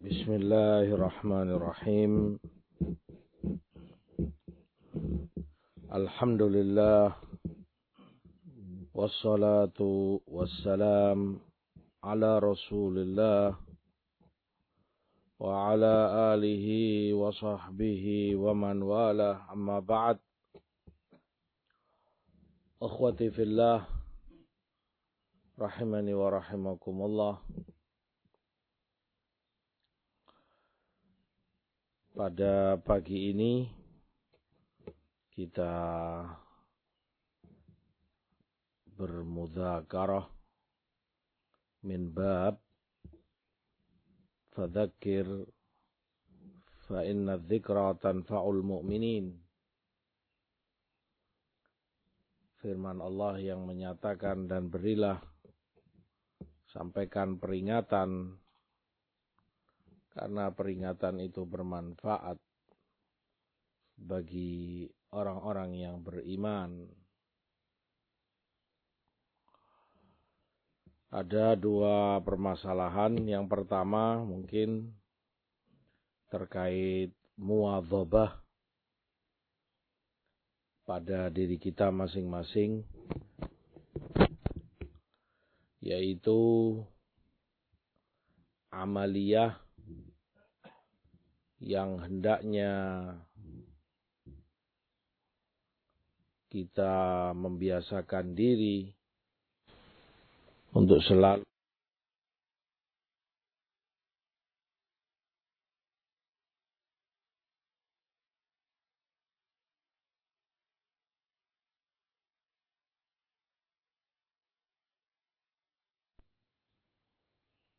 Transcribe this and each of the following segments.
بسم الله الرحمن الرحيم الحمد لله والصلاة والسلام على رسول الله وعلى آله وصحبه ومن والاه أما بعد أخوتي في الله رحمني ورحمكم الله Pada pagi ini kita bermudzakarah min bab fadzakir fa inna dzikra tanfa'ul mu'minin. Firman Allah yang menyatakan dan berilah sampaikan peringatan karena peringatan itu bermanfaat bagi orang-orang yang beriman. Ada dua permasalahan. Yang pertama mungkin terkait muadzabah pada diri kita masing-masing yaitu amaliyah yang hendaknya kita membiasakan diri untuk selalu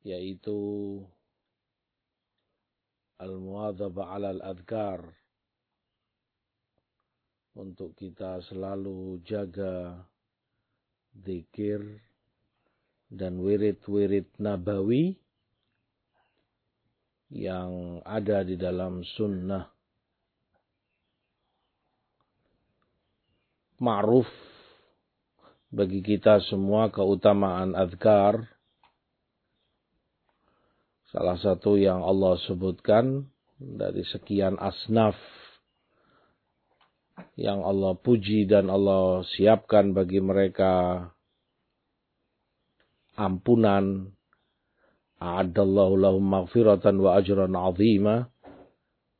yaitu al-muadzabah al adhkar untuk kita selalu jaga zikir dan wirid-wirid nabawi yang ada di dalam sunnah. Ma'ruf bagi kita semua keutamaan adhkar Salah satu yang Allah sebutkan dari sekian asnaf yang Allah puji dan Allah siapkan bagi mereka ampunan. A'adallahu lahum maghfiratan wa ajran azima.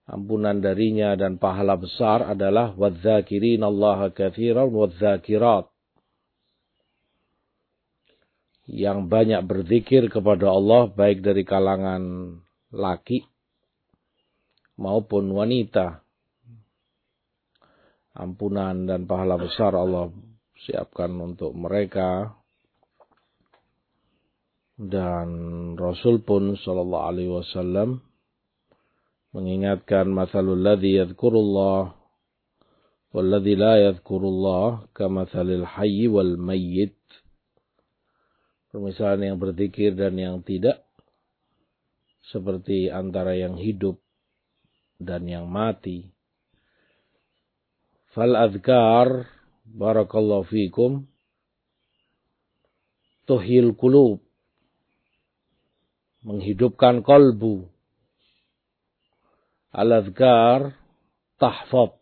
Ampunan darinya dan pahala besar adalah wadzakirin Allah kathiran wadzakirat yang banyak berzikir kepada Allah baik dari kalangan laki maupun wanita. Ampunan dan pahala besar Allah siapkan untuk mereka. Dan Rasul pun sallallahu alaihi wasallam mengingatkan masalul ladzi yadhkurullah wal ladzi la yadhkurullah kamathalil hayy wal mayyit Permisalan yang berzikir dan yang tidak. Seperti antara yang hidup dan yang mati. Fal adhkar barakallahu fikum tuhil kulub menghidupkan kolbu al adhkar tahfab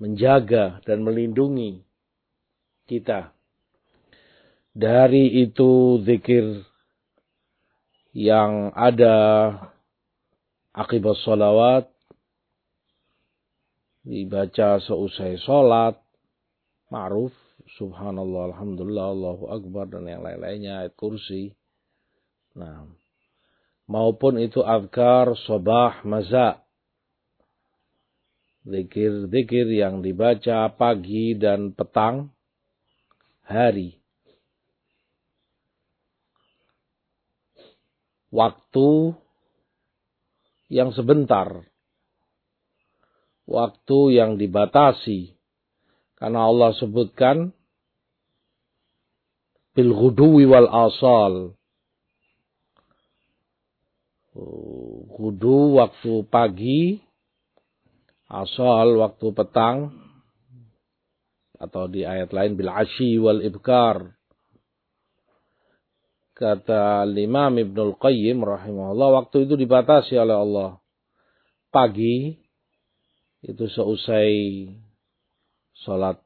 menjaga dan melindungi kita dari itu zikir yang ada akibat solawat dibaca seusai sholat ma'ruf subhanallah alhamdulillah allahu akbar dan yang lain-lainnya ayat kursi. Nah maupun itu azkar sobah maza. Zikir-zikir yang dibaca pagi dan petang hari waktu yang sebentar. Waktu yang dibatasi. Karena Allah sebutkan bil ghuduwi wal asal. Ghudu waktu pagi, asal waktu petang, atau di ayat lain bil ashi wal ibkar Kata Imam Ibnul Qayyim rahimahullah, waktu itu dibatasi oleh Allah. Pagi, itu seusai sholat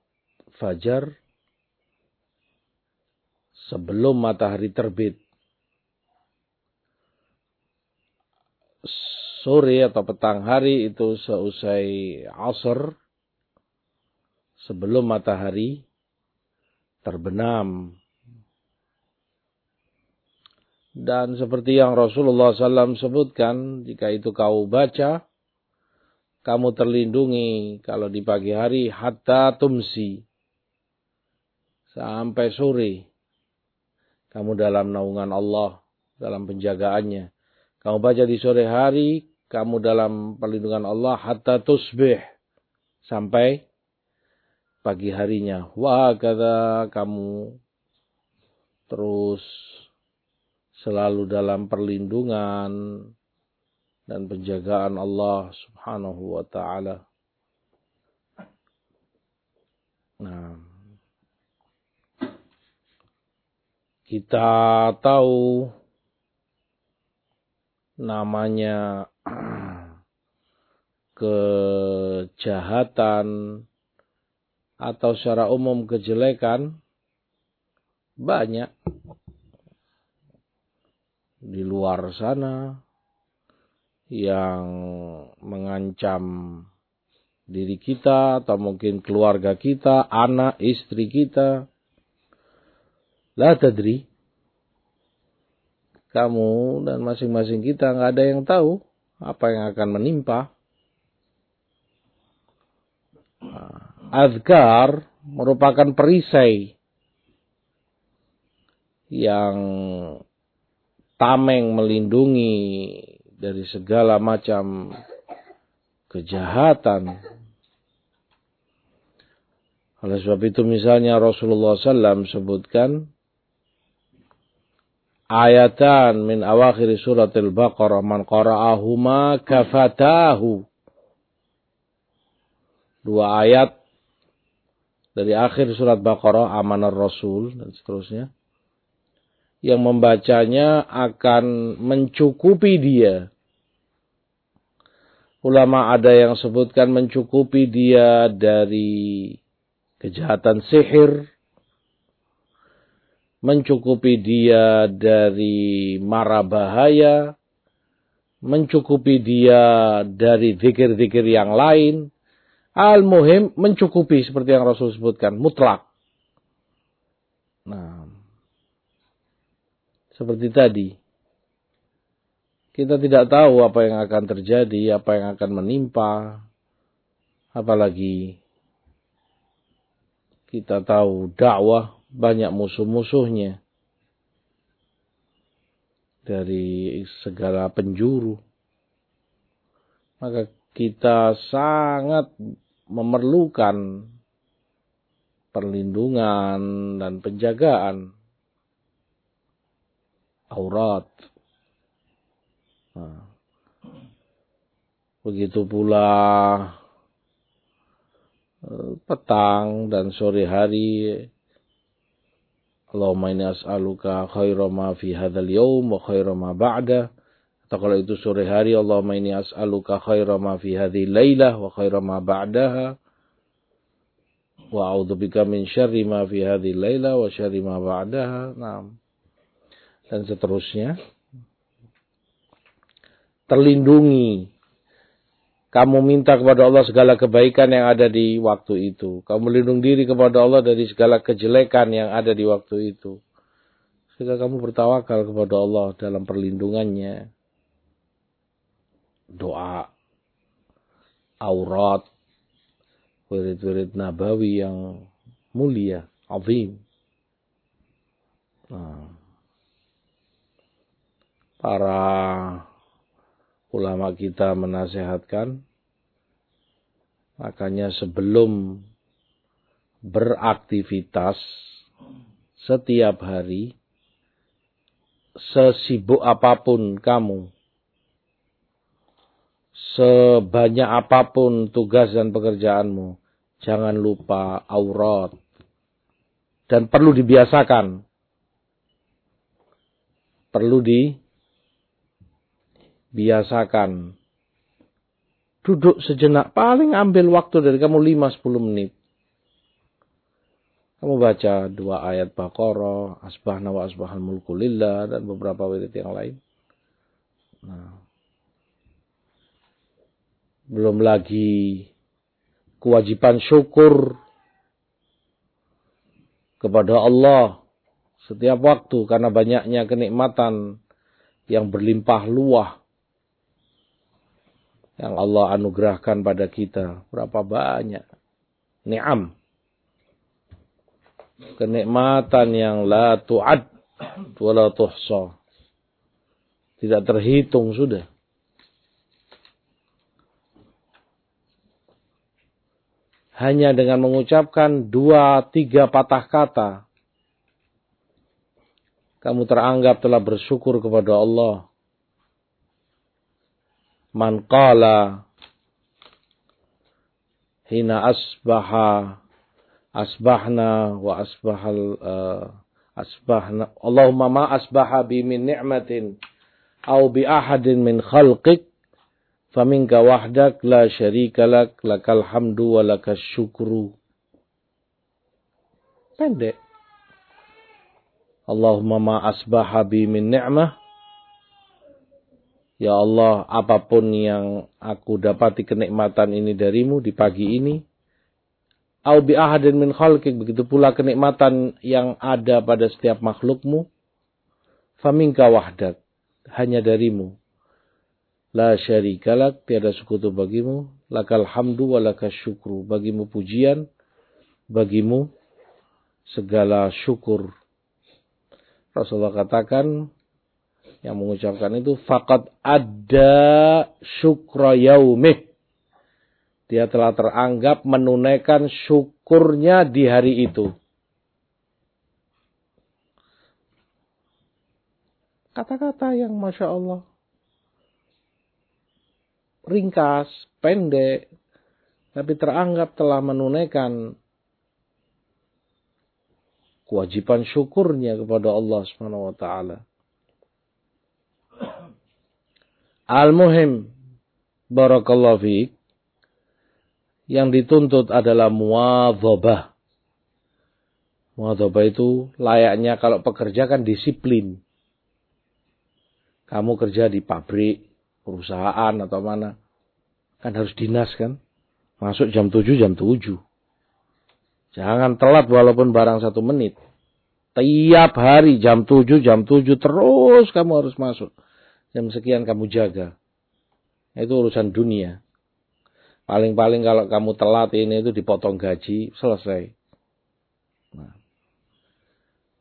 fajar, sebelum matahari terbit. Sore atau petang hari itu seusai asr, sebelum matahari terbenam. Dan seperti yang Rasulullah SAW sebutkan, jika itu kau baca, kamu terlindungi kalau di pagi hari hatta tumsi. Sampai sore. Kamu dalam naungan Allah, dalam penjagaannya. Kamu baca di sore hari, kamu dalam perlindungan Allah hatta tusbih. Sampai pagi harinya. Wah kata kamu terus selalu dalam perlindungan dan penjagaan Allah subhanahu wa ta'ala. Nah, kita tahu namanya kejahatan atau secara umum kejelekan banyak di luar sana yang mengancam diri kita atau mungkin keluarga kita, anak, istri kita. La tadri. Kamu dan masing-masing kita nggak ada yang tahu apa yang akan menimpa. Azkar merupakan perisai yang tameng melindungi dari segala macam kejahatan. Oleh sebab itu misalnya Rasulullah SAW sebutkan ayatan min awakhir surat al-Baqarah man qara'ahuma kafatahu. Dua ayat dari akhir surat Baqarah, Amanah Rasul, dan seterusnya. Yang membacanya akan mencukupi dia. Ulama ada yang sebutkan mencukupi dia dari kejahatan sihir, mencukupi dia dari mara bahaya, mencukupi dia dari zikir-zikir yang lain, Al-muhim mencukupi seperti yang Rasul sebutkan, mutlak. Nah, seperti tadi, kita tidak tahu apa yang akan terjadi, apa yang akan menimpa, apalagi kita tahu dakwah banyak musuh-musuhnya. Dari segala penjuru. Maka kita sangat memerlukan perlindungan dan penjagaan aurat. Nah, begitu pula eh, petang dan sore hari Allahumma inni as'aluka khaira ma fi hadzal yawm wa khaira ma ba'da atau kalau itu sore hari, Allahumma inni as'aluka khaira ma fi hadhi laylah wa khaira ma ba'daha. Wa bika min syarri ma fi hadhi laylah wa syarri ma ba'daha. Nah. Dan seterusnya. Terlindungi. Kamu minta kepada Allah segala kebaikan yang ada di waktu itu. Kamu melindung diri kepada Allah dari segala kejelekan yang ada di waktu itu. Sehingga kamu bertawakal kepada Allah dalam perlindungannya doa aurat wirid-wirid nabawi yang mulia, azim. Nah, para ulama kita menasehatkan makanya sebelum beraktivitas setiap hari sesibuk apa pun kamu sebanyak apa pun tugas dan pekerjaanmu, jangan lupa aurat. Dan perlu dibiasakan. perlu dibiasakan. Duduk sejenak, paling ambil waktu dari kamu 5-10 menit. Kamu baca dua ayat Baqarah, Asbahna wa Asbahal Mulku Lillah, dan beberapa wirid yang lain. Nah. Belum lagi kewajiban syukur kepada Allah setiap waktu karena banyaknya kenikmatan yang berlimpah luah yang Allah anugerahkan pada kita. Berapa banyak ni'am kenikmatan yang la tu'ad wa la tuhsa. Tidak terhitung sudah. Hanya dengan mengucapkan dua, tiga patah kata. Kamu teranggap telah bersyukur kepada Allah. Man qala hina asbaha asbahna wa asbahal uh, asbahna. Allahumma ma asbaha bi min ni'matin au bi ahadin min khalqik faminka wahdak la syarika lak lakal hamdu wa lakas syukru. Pendek. Allahumma ma asbaha bi min ni'mah Ya Allah, apa pun yang aku dapati kenikmatan ini darimu di pagi ini, au bi ahadin min khalqik begitu pula kenikmatan yang ada pada setiap makhlukmu faminka wahdak hanya darimu. La syarikalak tiada sekutu bagimu lakal hamdu wa lakas syukru. Bagimu pujian bagimu segala syukur. Rasulullah katakan yang mengucapkan itu faqad ada syukra yaumik dia telah teranggap menunaikan syukurnya di hari itu. Kata-kata yang Masya Allah. Ringkas, pendek. Tapi teranggap telah menunaikan kewajiban syukurnya kepada Allah Subhanahu wa taala. Al-muhim barakallahu fiik yang dituntut adalah muadzabah. Muadzabah itu layaknya kalau pekerja kan disiplin. Kamu kerja di pabrik, perusahaan atau mana. Kan harus dinas kan. Masuk jam 7, jam 7. Jangan telat walaupun barang satu menit. Tiap hari jam 7, jam 7 terus kamu harus masuk. Jam sekian kamu jaga. Itu urusan dunia. Paling-paling kalau kamu telat ini itu dipotong gaji, selesai. Nah.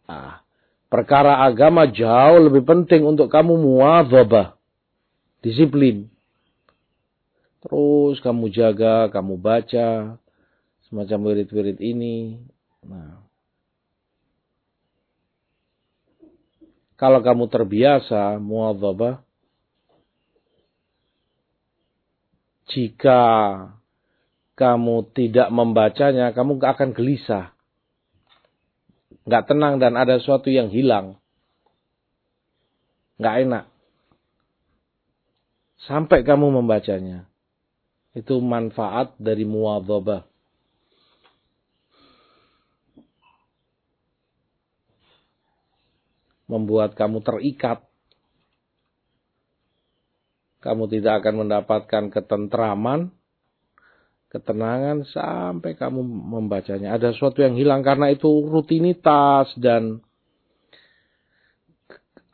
nah, perkara agama jauh lebih penting untuk kamu muadzabah. Disiplin. Terus kamu jaga, kamu baca semacam wirid-wirid ini. Nah. Kalau kamu terbiasa muadzabah, jika kamu tidak membacanya, kamu akan gelisah. Nggak tenang dan ada sesuatu yang hilang. Nggak enak. Sampai kamu membacanya. Itu manfaat dari muadzabah. Membuat kamu terikat kamu tidak akan mendapatkan ketentraman, ketenangan sampai kamu membacanya. Ada sesuatu yang hilang karena itu rutinitas dan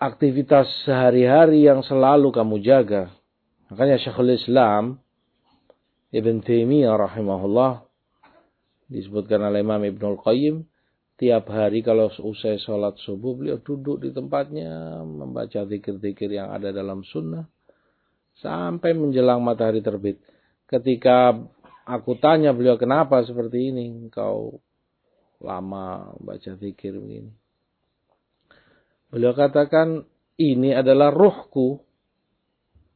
aktivitas sehari-hari yang selalu kamu jaga. Makanya Syekhul Islam Ibn Taimiyah rahimahullah disebutkan oleh Imam Ibnul Qayyim tiap hari kalau usai sholat subuh beliau duduk di tempatnya membaca zikir-zikir yang ada dalam sunnah sampai menjelang matahari terbit. Ketika aku tanya beliau kenapa seperti ini, engkau lama baca zikir begini. Beliau katakan ini adalah ruhku,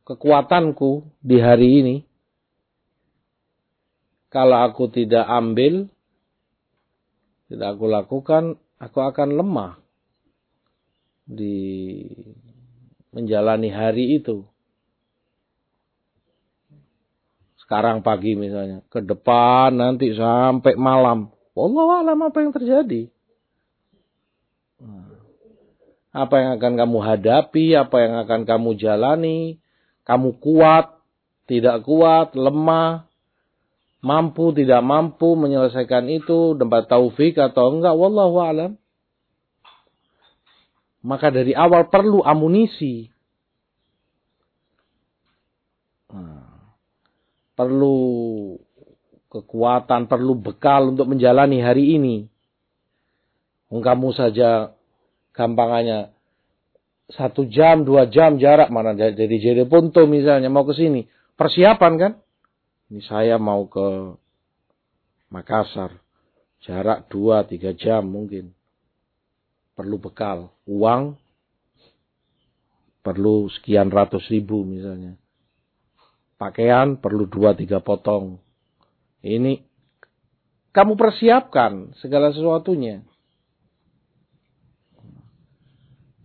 kekuatanku di hari ini. Kalau aku tidak ambil, tidak aku lakukan, aku akan lemah di menjalani hari itu. Sekarang pagi misalnya, ke depan nanti sampai malam. Allah alam apa yang terjadi. Apa yang akan kamu hadapi, apa yang akan kamu jalani, kamu kuat, tidak kuat, lemah, mampu, tidak mampu menyelesaikan itu, tempat taufik atau enggak, wallahu alam. Maka dari awal perlu amunisi. Nah, perlu kekuatan, perlu bekal untuk menjalani hari ini. Kamu saja gampangannya satu jam, dua jam jarak mana dari jadi Ponto misalnya mau ke sini. Persiapan kan? Ini saya mau ke Makassar. Jarak dua, tiga jam mungkin perlu bekal, uang perlu sekian ratus ribu misalnya. Pakaian perlu dua tiga potong. Ini kamu persiapkan segala sesuatunya.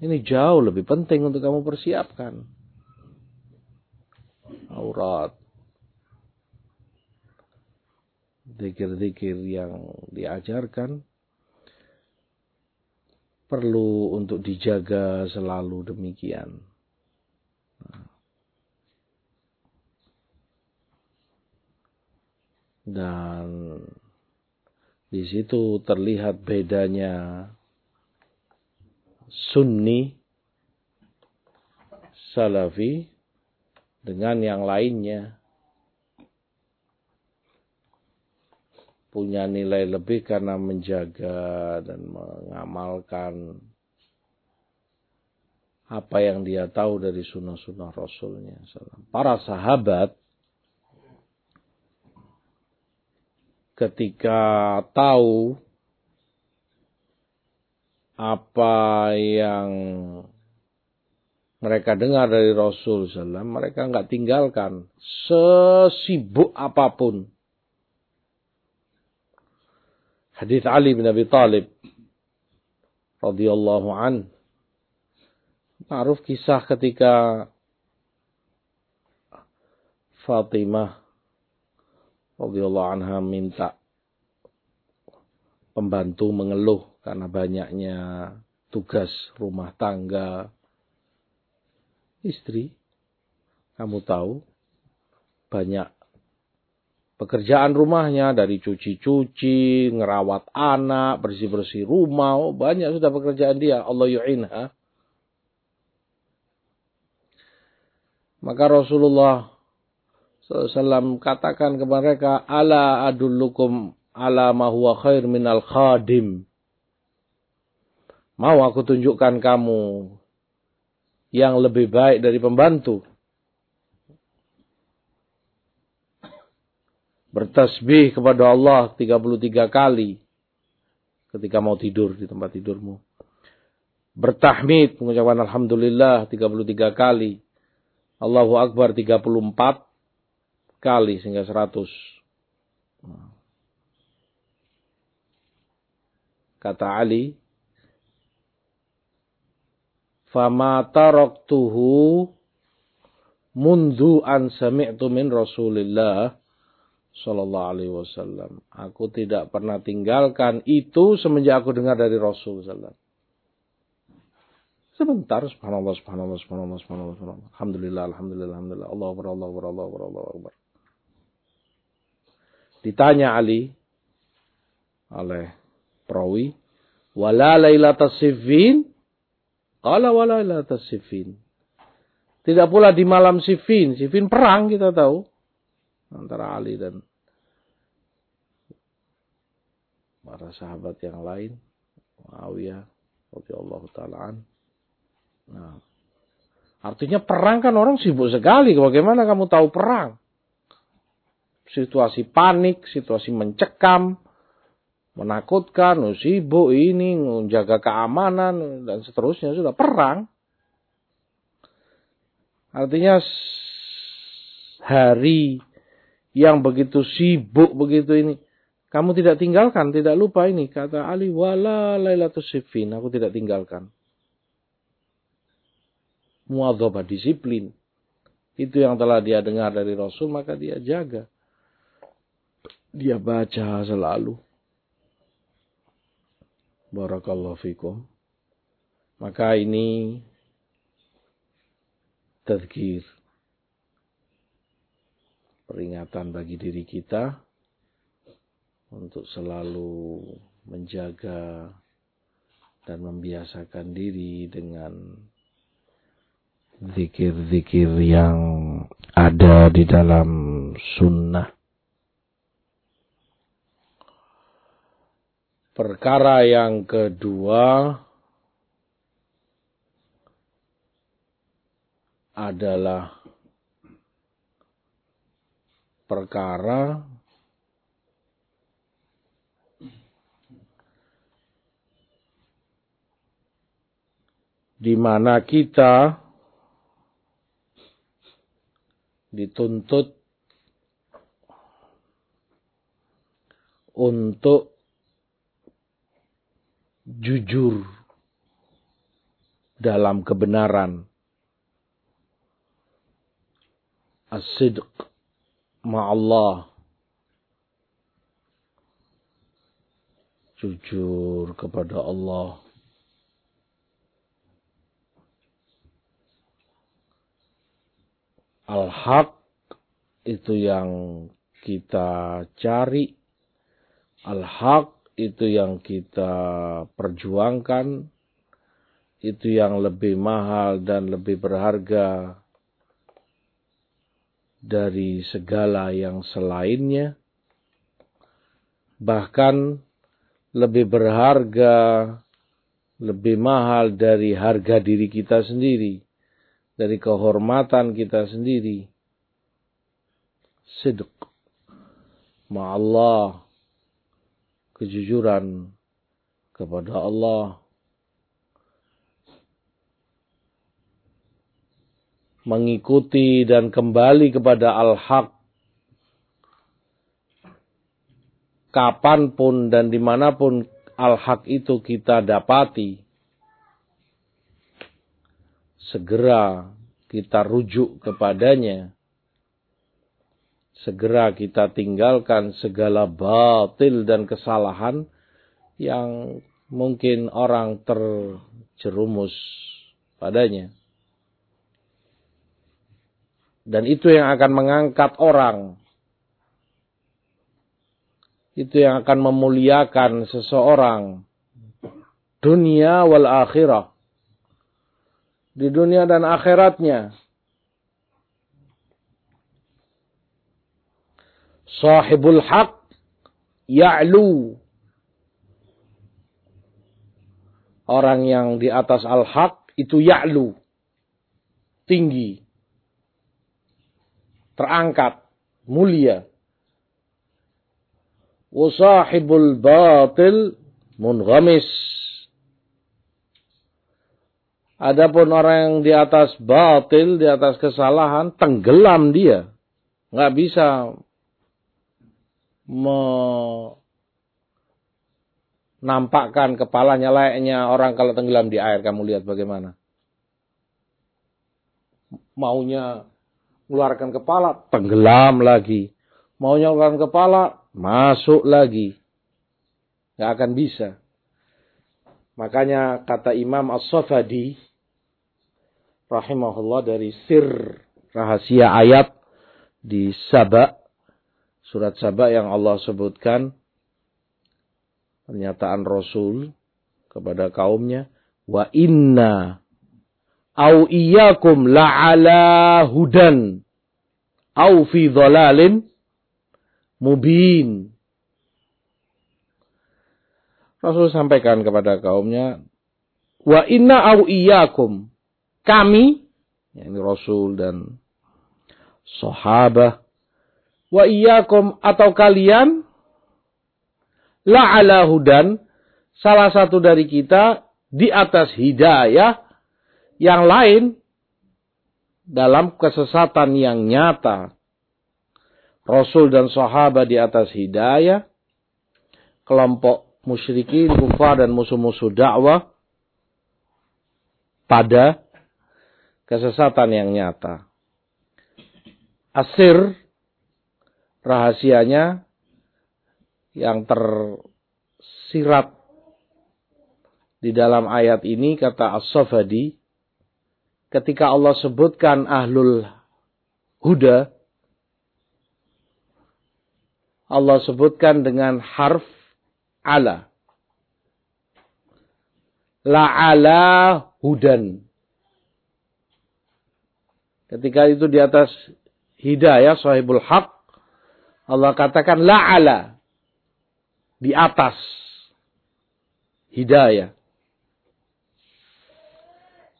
Ini jauh lebih penting untuk kamu persiapkan. Aurat. Dikir-dikir yang diajarkan perlu untuk dijaga selalu demikian. Dan di situ terlihat bedanya Sunni, Salafi dengan yang lainnya. Punya nilai lebih karena menjaga dan mengamalkan apa yang dia tahu dari sunnah-sunnah Rasulnya. Para sahabat ketika tahu apa yang mereka dengar dari Rasul SAW, mereka nggak tinggalkan sesibuk apa pun Hadis Ali bin Abi Talib radhiyallahu an. Ma'ruf kisah ketika Fatimah radhiyallahu anha minta pembantu mengeluh karena banyaknya tugas rumah tangga istri. Kamu tahu banyak pekerjaan rumahnya dari cuci-cuci, ngerawat anak, bersih-bersih rumah, oh, banyak sudah pekerjaan dia. Allah yu'inha. Maka Rasulullah SAW katakan kepada mereka, Ala adullukum ala ma huwa khair minal khadim. Mau aku tunjukkan kamu yang lebih baik dari pembantu. Bertasbih kepada Allah 33 kali ketika mau tidur di tempat tidurmu. Bertahmid, mengucapkan Alhamdulillah 33 kali. Allahu Akbar 34 kali sehingga 100. Kata Ali, Fama taraktuhu mundu an sami'tu min Rasulillah Sallallahu Alaihi Wasallam. Aku tidak pernah tinggalkan itu semenjak aku dengar dari Rasul Sallallahu Sebentar, subhanallah, subhanallah, subhanallah, subhanallah, subhanallah. Alhamdulillah, alhamdulillah, alhamdulillah. Allah akbar, Allah akbar, Allah akbar, Allah akbar. Ditanya Ali oleh perawi, wala lailatas sifin? Qala wala lailatas sifin. Tidak pula di malam sifin. Sifin perang kita tahu antara Ali dan para sahabat yang lain Muawiyah radhiyallahu taalaan. Nah, artinya perang kan orang sibuk sekali. Bagaimana kamu tahu perang? Situasi panik, situasi mencekam, menakutkan, oh, sibuk ini, menjaga keamanan dan seterusnya sudah perang. Artinya hari yang begitu sibuk begitu ini. Kamu tidak tinggalkan, tidak lupa ini. Kata Ali, wala lailatul sifin. Aku tidak tinggalkan. muadzabah disiplin. Itu yang telah dia dengar dari Rasul, maka dia jaga. Dia baca selalu. Barakallahu fikum. Maka ini tadkir. Peringatan bagi diri kita untuk selalu menjaga dan membiasakan diri dengan zikir-zikir yang ada di dalam sunnah. Perkara yang kedua adalah perkara di mana kita dituntut untuk jujur dalam kebenaran. As-sidq ma'allah. Jujur kepada Allah. Al-haq itu yang kita cari. Al-haq itu yang kita perjuangkan. Itu yang lebih mahal dan lebih berharga dari segala yang selainnya. Bahkan lebih berharga, lebih mahal dari harga diri kita sendiri dari kehormatan kita sendiri. Sidq. Ma'allah. Kejujuran kepada Allah. Mengikuti dan kembali kepada al-haq. Kapan pun dan di mana pun al-haq itu kita dapati segera kita rujuk kepadanya. Segera kita tinggalkan segala batil dan kesalahan yang mungkin orang terjerumus padanya. Dan itu yang akan mengangkat orang. Itu yang akan memuliakan seseorang. Dunia wal akhirah di dunia dan akhiratnya. Sahibul haq ya'lu. Orang yang di atas al-haq itu ya'lu. Tinggi. Terangkat. Mulia. Wasahibul batil munghamis Adapun orang yang di atas batil, di atas kesalahan, tenggelam dia. Nggak bisa menampakkan kepalanya layaknya orang kalau tenggelam di air. Kamu lihat bagaimana. Maunya mengeluarkan kepala, tenggelam lagi. Maunya mengeluarkan kepala, masuk lagi. Nggak akan bisa. Makanya kata Imam As-Safadi, rahimahullah dari sir rahasia ayat di Saba surat Saba yang Allah sebutkan pernyataan Rasul kepada kaumnya wa inna au iyyakum la'ala hudan. Au fi dhalalin mubin. Rasul sampaikan kepada kaumnya wa inna au iyyakum kami, yakni Rasul dan sahabat, wa iyyakum atau kalian la'ala hudan, salah satu dari kita di atas hidayah, yang lain dalam kesesatan yang nyata. Rasul dan sahabat di atas hidayah, kelompok musyrikin, kufar dan musuh-musuh dakwah pada kesesatan yang nyata. Asir rahasianya yang tersirat di dalam ayat ini kata As-Safadi ketika Allah sebutkan ahlul huda Allah sebutkan dengan harf ala. La'ala hudan. Ketika itu di atas hidayah sahibul haq Allah katakan la'ala. Di atas hidayah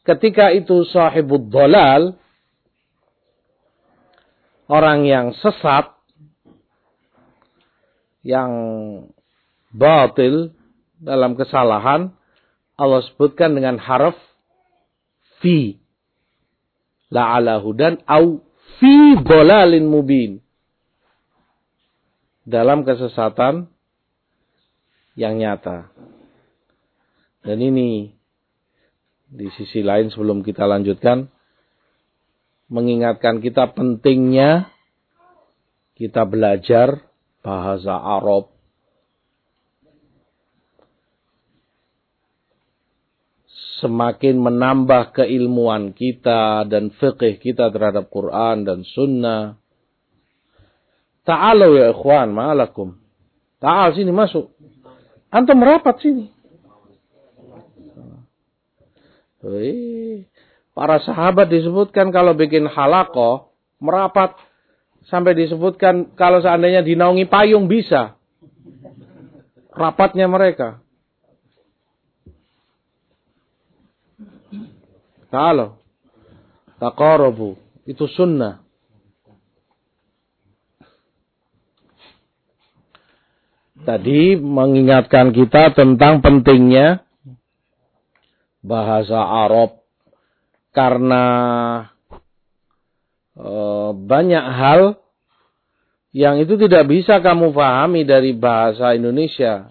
ketika itu sahibul dolal, orang yang sesat, yang batil dalam kesalahan, Allah sebutkan dengan harf fi. La'ala hudan au fi dolalin mubin. Dalam kesesatan yang nyata. Dan ini di sisi lain sebelum kita lanjutkan mengingatkan kita pentingnya kita belajar bahasa Arab semakin menambah keilmuan kita dan fikih kita terhadap Quran dan Sunnah. Ta'alu ya ikhwan, ma'alakum. Ta'al sini masuk. Antum merapat sini. Wih. Para sahabat disebutkan kalau bikin halako, merapat. Sampai disebutkan kalau seandainya dinaungi payung bisa. Rapatnya mereka. Kalau. Taqarabu. Itu sunnah. Tadi mengingatkan kita tentang pentingnya bahasa Arab karena e, banyak hal yang itu tidak bisa kamu pahami dari bahasa Indonesia.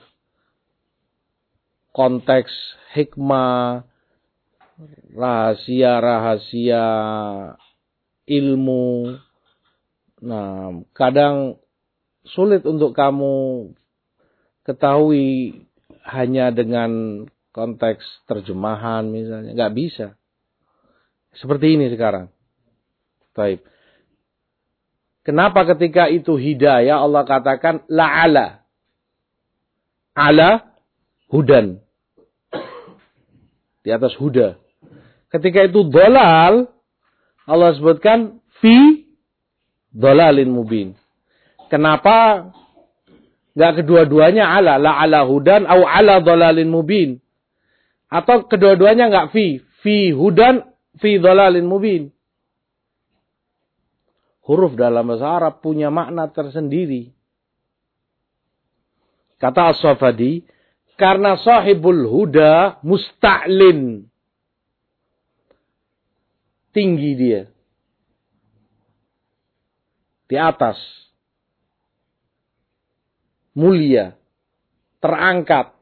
Konteks hikmah, rahasia-rahasia ilmu. Nah, kadang sulit untuk kamu ketahui hanya dengan konteks terjemahan misalnya. Nggak bisa. Seperti ini sekarang. Baik. Kenapa ketika itu hidayah Allah katakan la'ala. Ala hudan. Di atas huda. Ketika itu dolal, Allah sebutkan fi dolalin mubin. Kenapa nggak kedua-duanya ala la ala hudan au ala dolalin mubin? Atau kedua-duanya nggak fi. Fi hudan, fi dolalin mubin. Huruf dalam bahasa Arab punya makna tersendiri. Kata As-Safadi, karena sahibul huda musta'lin. Tinggi dia. Di atas. Mulia. Terangkat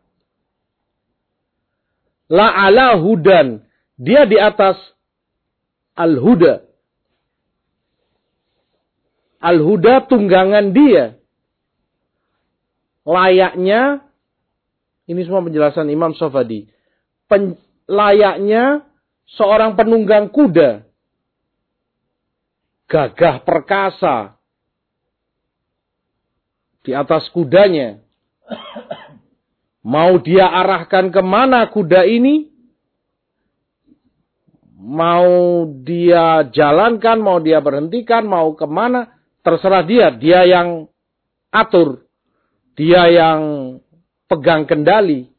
la ala hudan. Dia di atas al-huda. Al-huda tunggangan dia. Layaknya, ini semua penjelasan Imam Sofadi. Pen, layaknya seorang penunggang kuda. Gagah perkasa. Di atas kudanya. Mau dia arahkan ke mana kuda ini? Mau dia jalankan, mau dia berhentikan, mau ke mana? Terserah dia. Dia yang atur. Dia yang pegang kendali.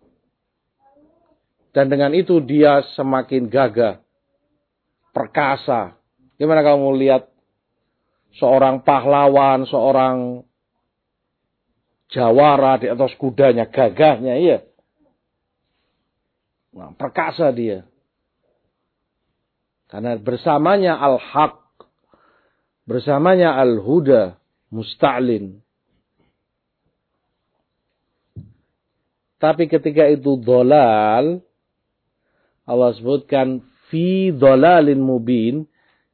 Dan dengan itu dia semakin gagah. Perkasa. Gimana kamu lihat seorang pahlawan, seorang jawara di atas kudanya, gagahnya, iya. Nah, perkasa dia. Karena bersamanya al-haq, bersamanya al-huda, musta'lin. Tapi ketika itu dolal, Allah sebutkan fi dhalalin mubin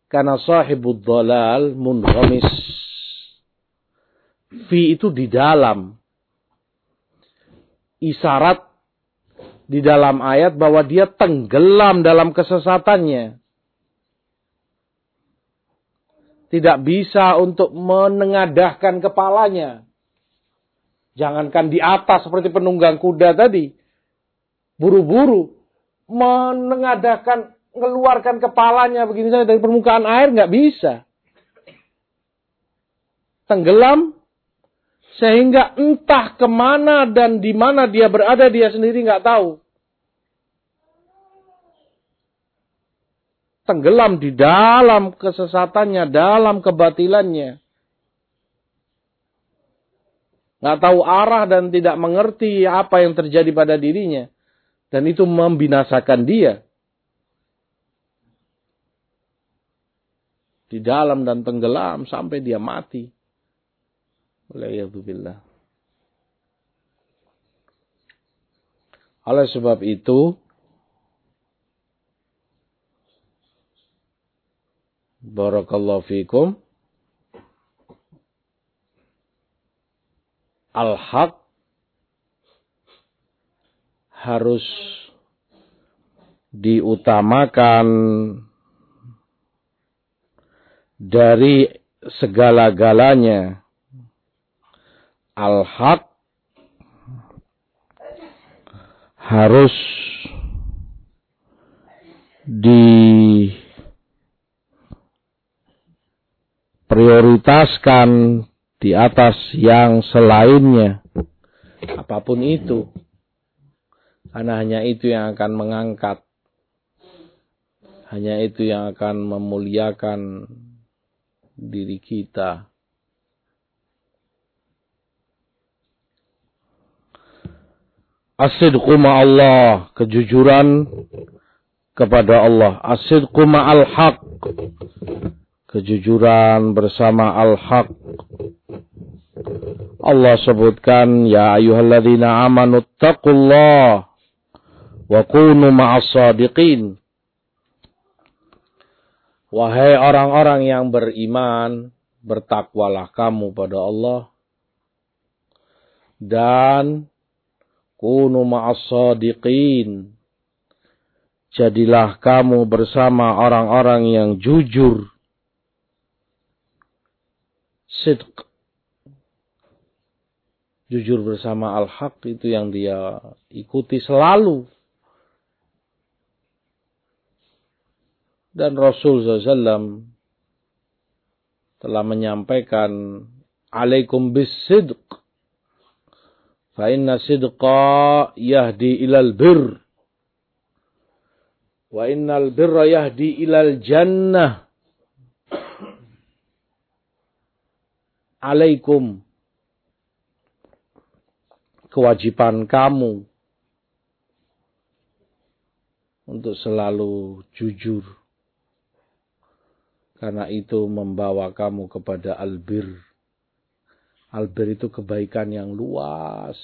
karena sahibud dhalal munhamis. Fi itu di dalam. Isyarat di dalam ayat bahwa dia tenggelam dalam kesesatannya. Tidak bisa untuk menengadahkan kepalanya. Jangankan di atas seperti penunggang kuda tadi. Buru-buru menengadahkan, mengeluarkan kepalanya begini saja dari permukaan air nggak bisa. Tenggelam sehingga entah ke mana dan di mana dia berada dia sendiri nggak tahu. Tenggelam di dalam kesesatannya, dalam kebatilannya. Nggak tahu arah dan tidak mengerti apa yang terjadi pada dirinya. Dan itu membinasakan dia. Di dalam dan tenggelam sampai dia mati. Waliyahzubillah. Oleh sebab itu, Barakallahu fikum. Al-haq harus diutamakan dari segala-galanya al-haq harus diprioritaskan di atas yang selainnya. Apa pun itu. Karena hanya itu yang akan mengangkat. Hanya itu yang akan memuliakan diri kita. Asidqu Allah, kejujuran kepada Allah. Asidqu al haq, kejujuran bersama al-haq. Allah sebutkan, Ya ayuhalladzina amanu taqullah wa kunu ma'as sadiqin. Wahai orang-orang yang beriman, bertakwalah kamu pada Allah dan Kunu ma'as-sadiqin. Jadilah kamu bersama orang-orang yang jujur. Sidq. Jujur bersama al-haq itu yang dia ikuti selalu. Dan Rasul SAW telah menyampaikan alaikum bis sidq Fa inna sidqa yahdi ilal bir. Wa innal birra yahdi ilal jannah. Alaikum. Kewajiban kamu untuk selalu jujur. Karena itu membawa kamu kepada albir Albir itu kebaikan yang luas.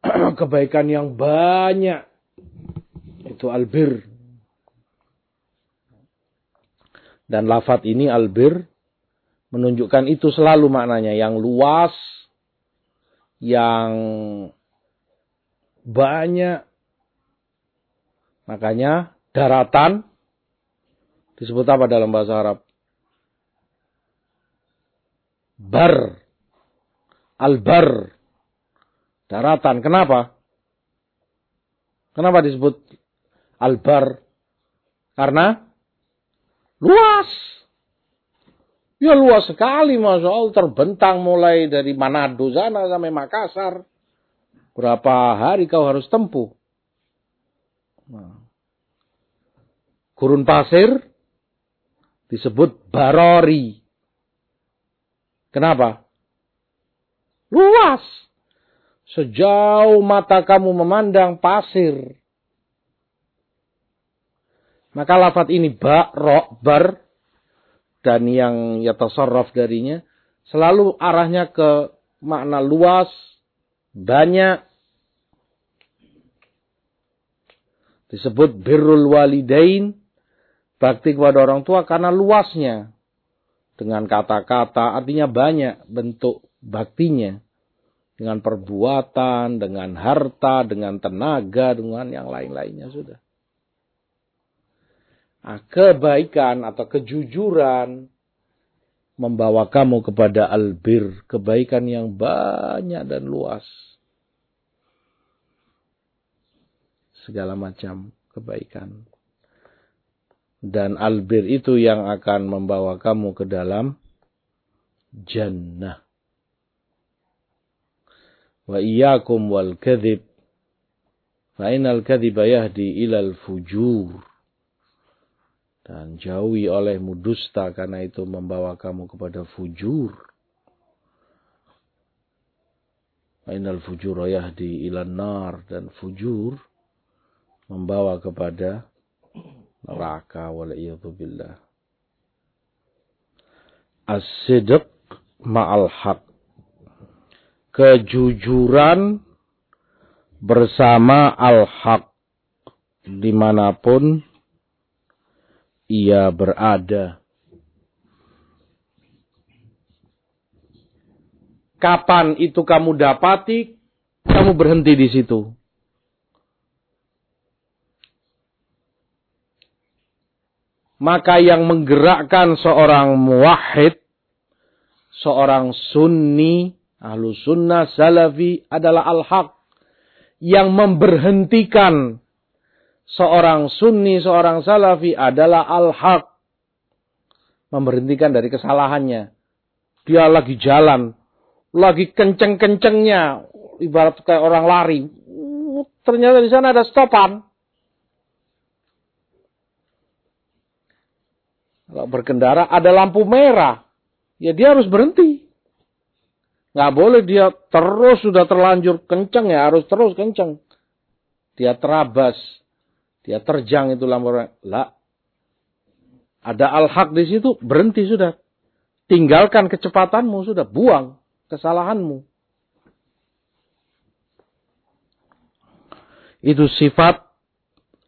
kebaikan yang banyak. Itu albir. Dan lafat ini albir menunjukkan itu selalu maknanya. Yang luas, yang banyak. Makanya daratan disebut apa dalam bahasa Arab? Bar. Al-bar. Daratan. Kenapa? Kenapa disebut al-bar? Karena luas. Ya luas sekali Masya Allah. Terbentang mulai dari Manado sana sampai Makassar. Berapa hari kau harus tempuh? Nah. Gurun pasir disebut barori. Kenapa? Luas. Sejauh mata kamu memandang pasir. Maka lafat ini ba, ro, bar, dan yang yatasarraf darinya, selalu arahnya ke makna luas, banyak. Disebut birrul walidain, bakti kepada orang tua karena luasnya. Dengan kata-kata artinya banyak bentuk baktinya. Dengan perbuatan, dengan harta, dengan tenaga, dengan yang lain-lainnya sudah. Nah, kebaikan atau kejujuran membawa kamu kepada albir, kebaikan yang banyak dan luas. Segala macam kebaikan. Dan albir itu yang akan membawa kamu ke dalam jannah. Wa iyyakum wal kadhib. Fa innal kadhiba yahdi ilal fujur. Dan jauhi olehmu dusta karena itu membawa kamu kepada fujur. Ainal fujur yahdi ilan nar. Dan fujur membawa kepada neraka waliyadzubillah. As-sidq ma'al haq. Kejujuran bersama al-haq. Di mana pun ia berada. Kapan itu kamu dapati, kamu berhenti di situ. Maka yang menggerakkan seorang muwahhid, seorang sunni, ahlu sunnah, salafi adalah al-haq. Yang memberhentikan seorang sunni, seorang salafi adalah al-haq. Memberhentikan dari kesalahannya. Dia lagi jalan. Lagi kenceng-kencengnya. Ibarat kayak orang lari. Ternyata di sana ada stopan. Kalau berkendara ada lampu merah, ya dia harus berhenti. Nggak boleh dia terus sudah terlanjur kenceng ya, harus terus kenceng. Dia terabas, dia terjang itu lampu merah. Lah, ada al-haq di situ, berhenti sudah. Tinggalkan kecepatanmu sudah, buang kesalahanmu. Itu sifat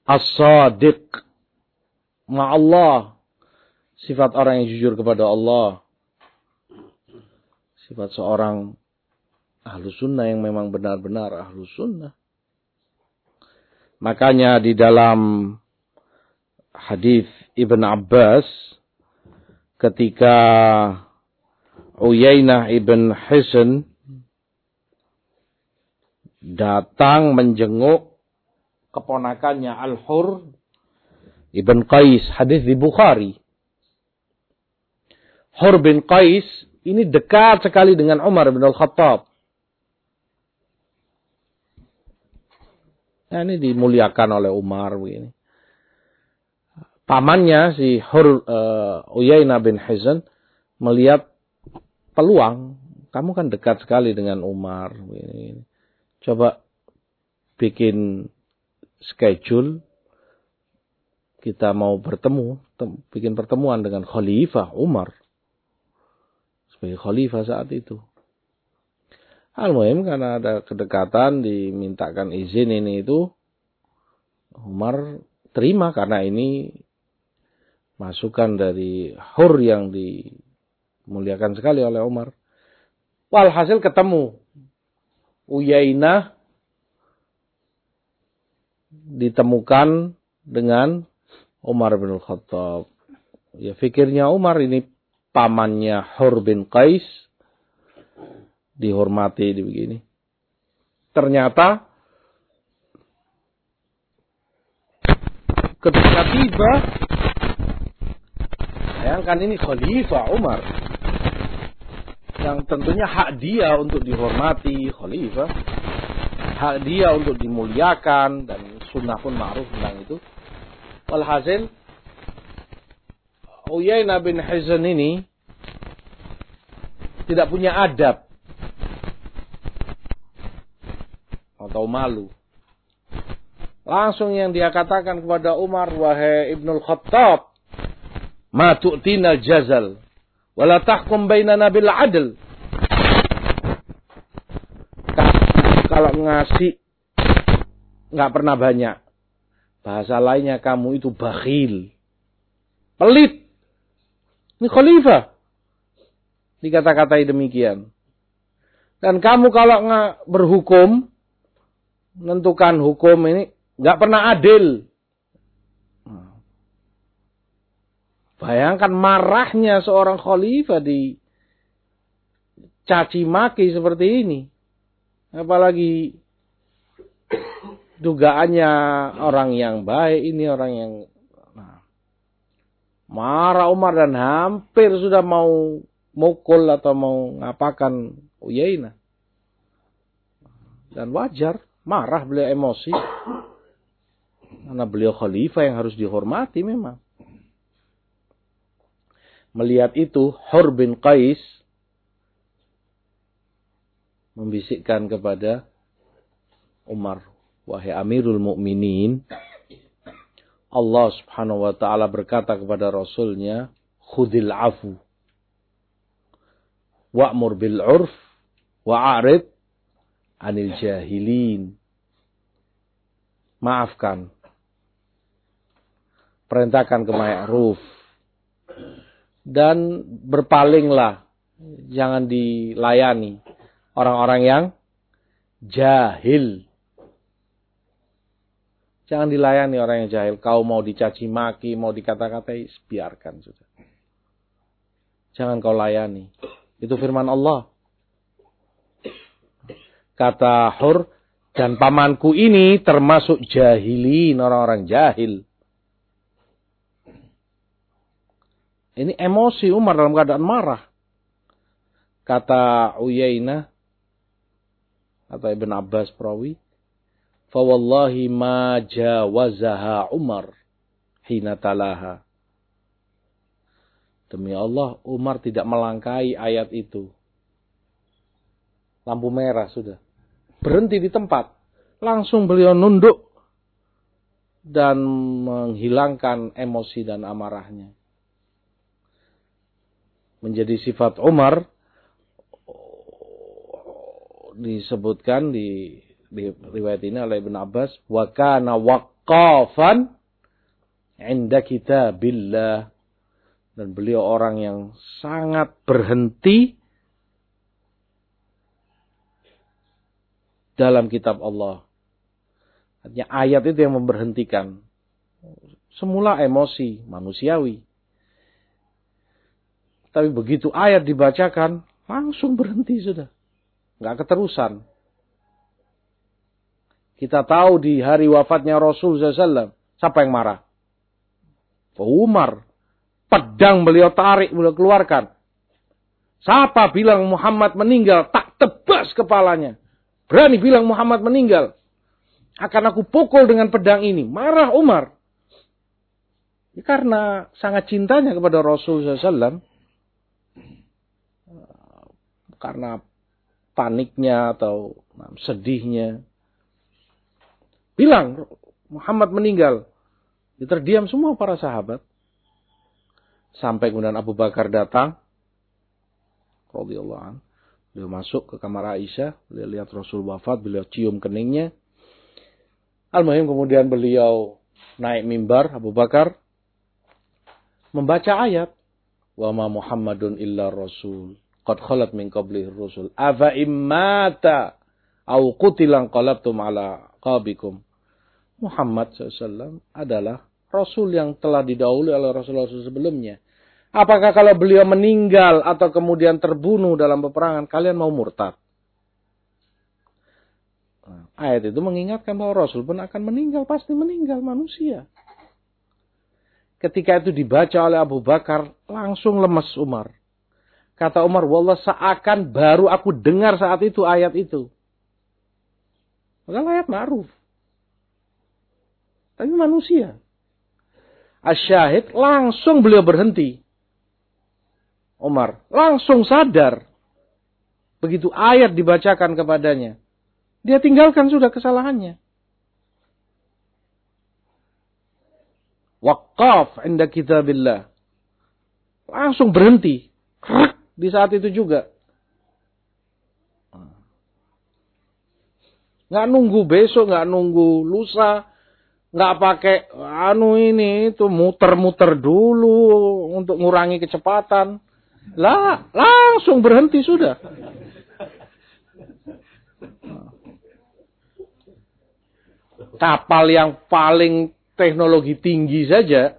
as-sadiq ma'allah Sifat orang yang jujur kepada Allah. Sifat seorang ahlu sunnah yang memang benar-benar ahlu sunnah. Makanya di dalam hadis Ibn Abbas ketika Uyainah ibn Hisan datang menjenguk keponakannya Al-Hur ibn Qais hadis di Bukhari Hur bin Qais ini dekat sekali dengan Umar bin Al-Khattab. Nah, ini dimuliakan oleh Umar begini. Pamannya si Hur uh, Uyainah bin Hizan melihat peluang. Kamu kan dekat sekali dengan Umar. Begini. Coba bikin schedule kita mau bertemu, bikin pertemuan dengan Khalifah Umar sebagai khalifah saat itu. Al-Muhim karena ada kedekatan dimintakan izin ini itu Umar terima karena ini masukan dari Hur yang dimuliakan sekali oleh Umar. Walhasil ketemu Uyainah ditemukan dengan Umar bin Khattab. Ya fikirnya Umar ini pamannya Hur bin Qais dihormati di begini. Ternyata ketika tiba bayangkan ini Khalifah Umar yang tentunya hak dia untuk dihormati Khalifah hak dia untuk dimuliakan dan sunnah pun ma'ruf tentang itu walhasil Uyainah bin Hizan ini tidak punya adab atau malu. Langsung yang dia katakan kepada Umar, wahai Ibnul Khattab, ma tu'tina jazal, wala tahkum bainana bil adl. Kalau ngasih nggak pernah banyak. Bahasa lainnya kamu itu bakhil. Pelit. Ini khalifah. Dikata-katai demikian. Dan kamu kalau nggak berhukum, menentukan hukum ini nggak pernah adil. Bayangkan marahnya seorang khalifah di caci maki seperti ini. Apalagi dugaannya orang yang baik ini orang yang marah Umar dan hampir sudah mau mukul atau mau ngapakan Uyainah. Dan wajar, marah beliau emosi. Karena beliau khalifah yang harus dihormati memang. Melihat itu, Hur bin Qais membisikkan kepada Umar, wahai Amirul Mukminin, Allah Subhanahu wa taala berkata kepada rasulnya, "Khudil afu wa'mur bil 'urf wa'arid anil jahilin." Maafkan. Perintahkan ke ma'ruf dan berpalinglah jangan dilayani orang-orang yang jahil. Jangan dilayani orang yang jahil. Kau mau dicaci maki, mau dikata-katai, biarkan sudah. Jangan kau layani. Itu firman Allah. Kata Hur, dan pamanku ini termasuk jahilin, orang-orang jahil. Ini emosi Umar dalam keadaan marah. Kata Uyainah, atau Ibn Abbas perawi, Fawallahi ma jawazaha Umar hina talaha. Demi Allah, Umar tidak melangkai ayat itu. Lampu merah sudah. Berhenti di tempat. Langsung beliau nunduk dan menghilangkan emosi dan amarahnya menjadi sifat Umar disebutkan di, riwayat ini oleh Ibn Abbas wa kana waqqafan inda kitabillah dan beliau orang yang sangat berhenti dalam kitab Allah. Artinya ayat itu yang memberhentikan. Semula emosi manusiawi. Tapi begitu ayat dibacakan, langsung berhenti sudah. Nggak keterusan. Kita tahu di hari wafatnya Rasul SAW, siapa yang marah? Umar. Pedang beliau tarik, beliau keluarkan. Siapa bilang Muhammad meninggal, tak tebas kepalanya. Berani bilang Muhammad meninggal. Akan aku pukul dengan pedang ini. Marah Umar. Ya, karena sangat cintanya kepada Rasul SAW karena paniknya atau sedihnya. Bilang Muhammad meninggal. Dia terdiam semua para sahabat. Sampai kemudian Abu Bakar datang. Radiyallahu Beliau masuk ke kamar Aisyah. Beliau lihat Rasul wafat. Beliau cium keningnya. Al-Muhim kemudian beliau naik mimbar Abu Bakar. Membaca ayat. Wa ma Muhammadun illa Rasul. Qad khalat min qablihi rusul. Afa immata au qutilan qalabtum ala qabikum. Muhammad SAW adalah Rasul yang telah didahului oleh Rasul-Rasul sebelumnya. Apakah kalau beliau meninggal atau kemudian terbunuh dalam peperangan, kalian mau murtad? Nah, ayat itu mengingatkan bahwa Rasul pun akan meninggal, pasti meninggal manusia. Ketika itu dibaca oleh Abu Bakar, langsung lemes Umar. Kata Umar, Wallah seakan baru aku dengar saat itu ayat itu. Maka ayat ma'ruf. Tapi manusia. Asyahid langsung beliau berhenti. Umar langsung sadar. Begitu ayat dibacakan kepadanya. Dia tinggalkan sudah kesalahannya. Waqaf inda kitabillah. Langsung berhenti. Di saat itu juga. Nggak nunggu besok, nggak nunggu lusa, nggak pakai anu ini tuh muter-muter dulu untuk ngurangi kecepatan. Lah, langsung berhenti sudah. Kapal yang paling teknologi tinggi saja,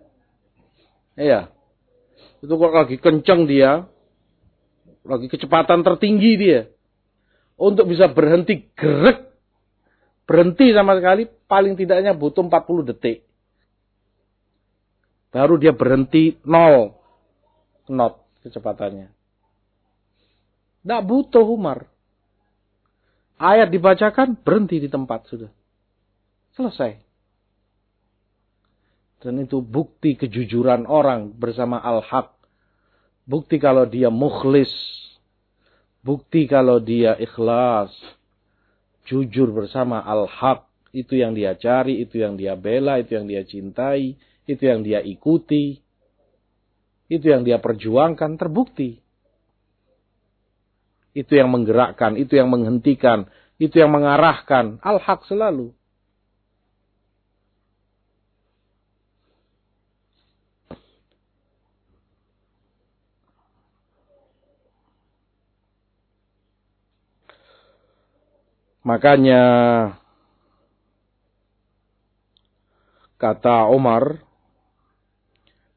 ya, itu kok lagi kenceng dia, lagi kecepatan tertinggi dia, untuk bisa berhenti gerak Berhenti sama sekali, paling tidaknya butuh 40 detik. Baru dia berhenti nol knot kecepatannya. Tidak butuh Umar. Ayat dibacakan, berhenti di tempat sudah. Selesai. Dan itu bukti kejujuran orang bersama Al-Haq. Bukti kalau dia mukhlis. Bukti kalau dia ikhlas jujur bersama al-haq, itu yang dia cari, itu yang dia bela, itu yang dia cintai, itu yang dia ikuti, itu yang dia perjuangkan, terbukti. Itu yang menggerakkan, itu yang menghentikan, itu yang mengarahkan, al-haq selalu. Makanya kata Umar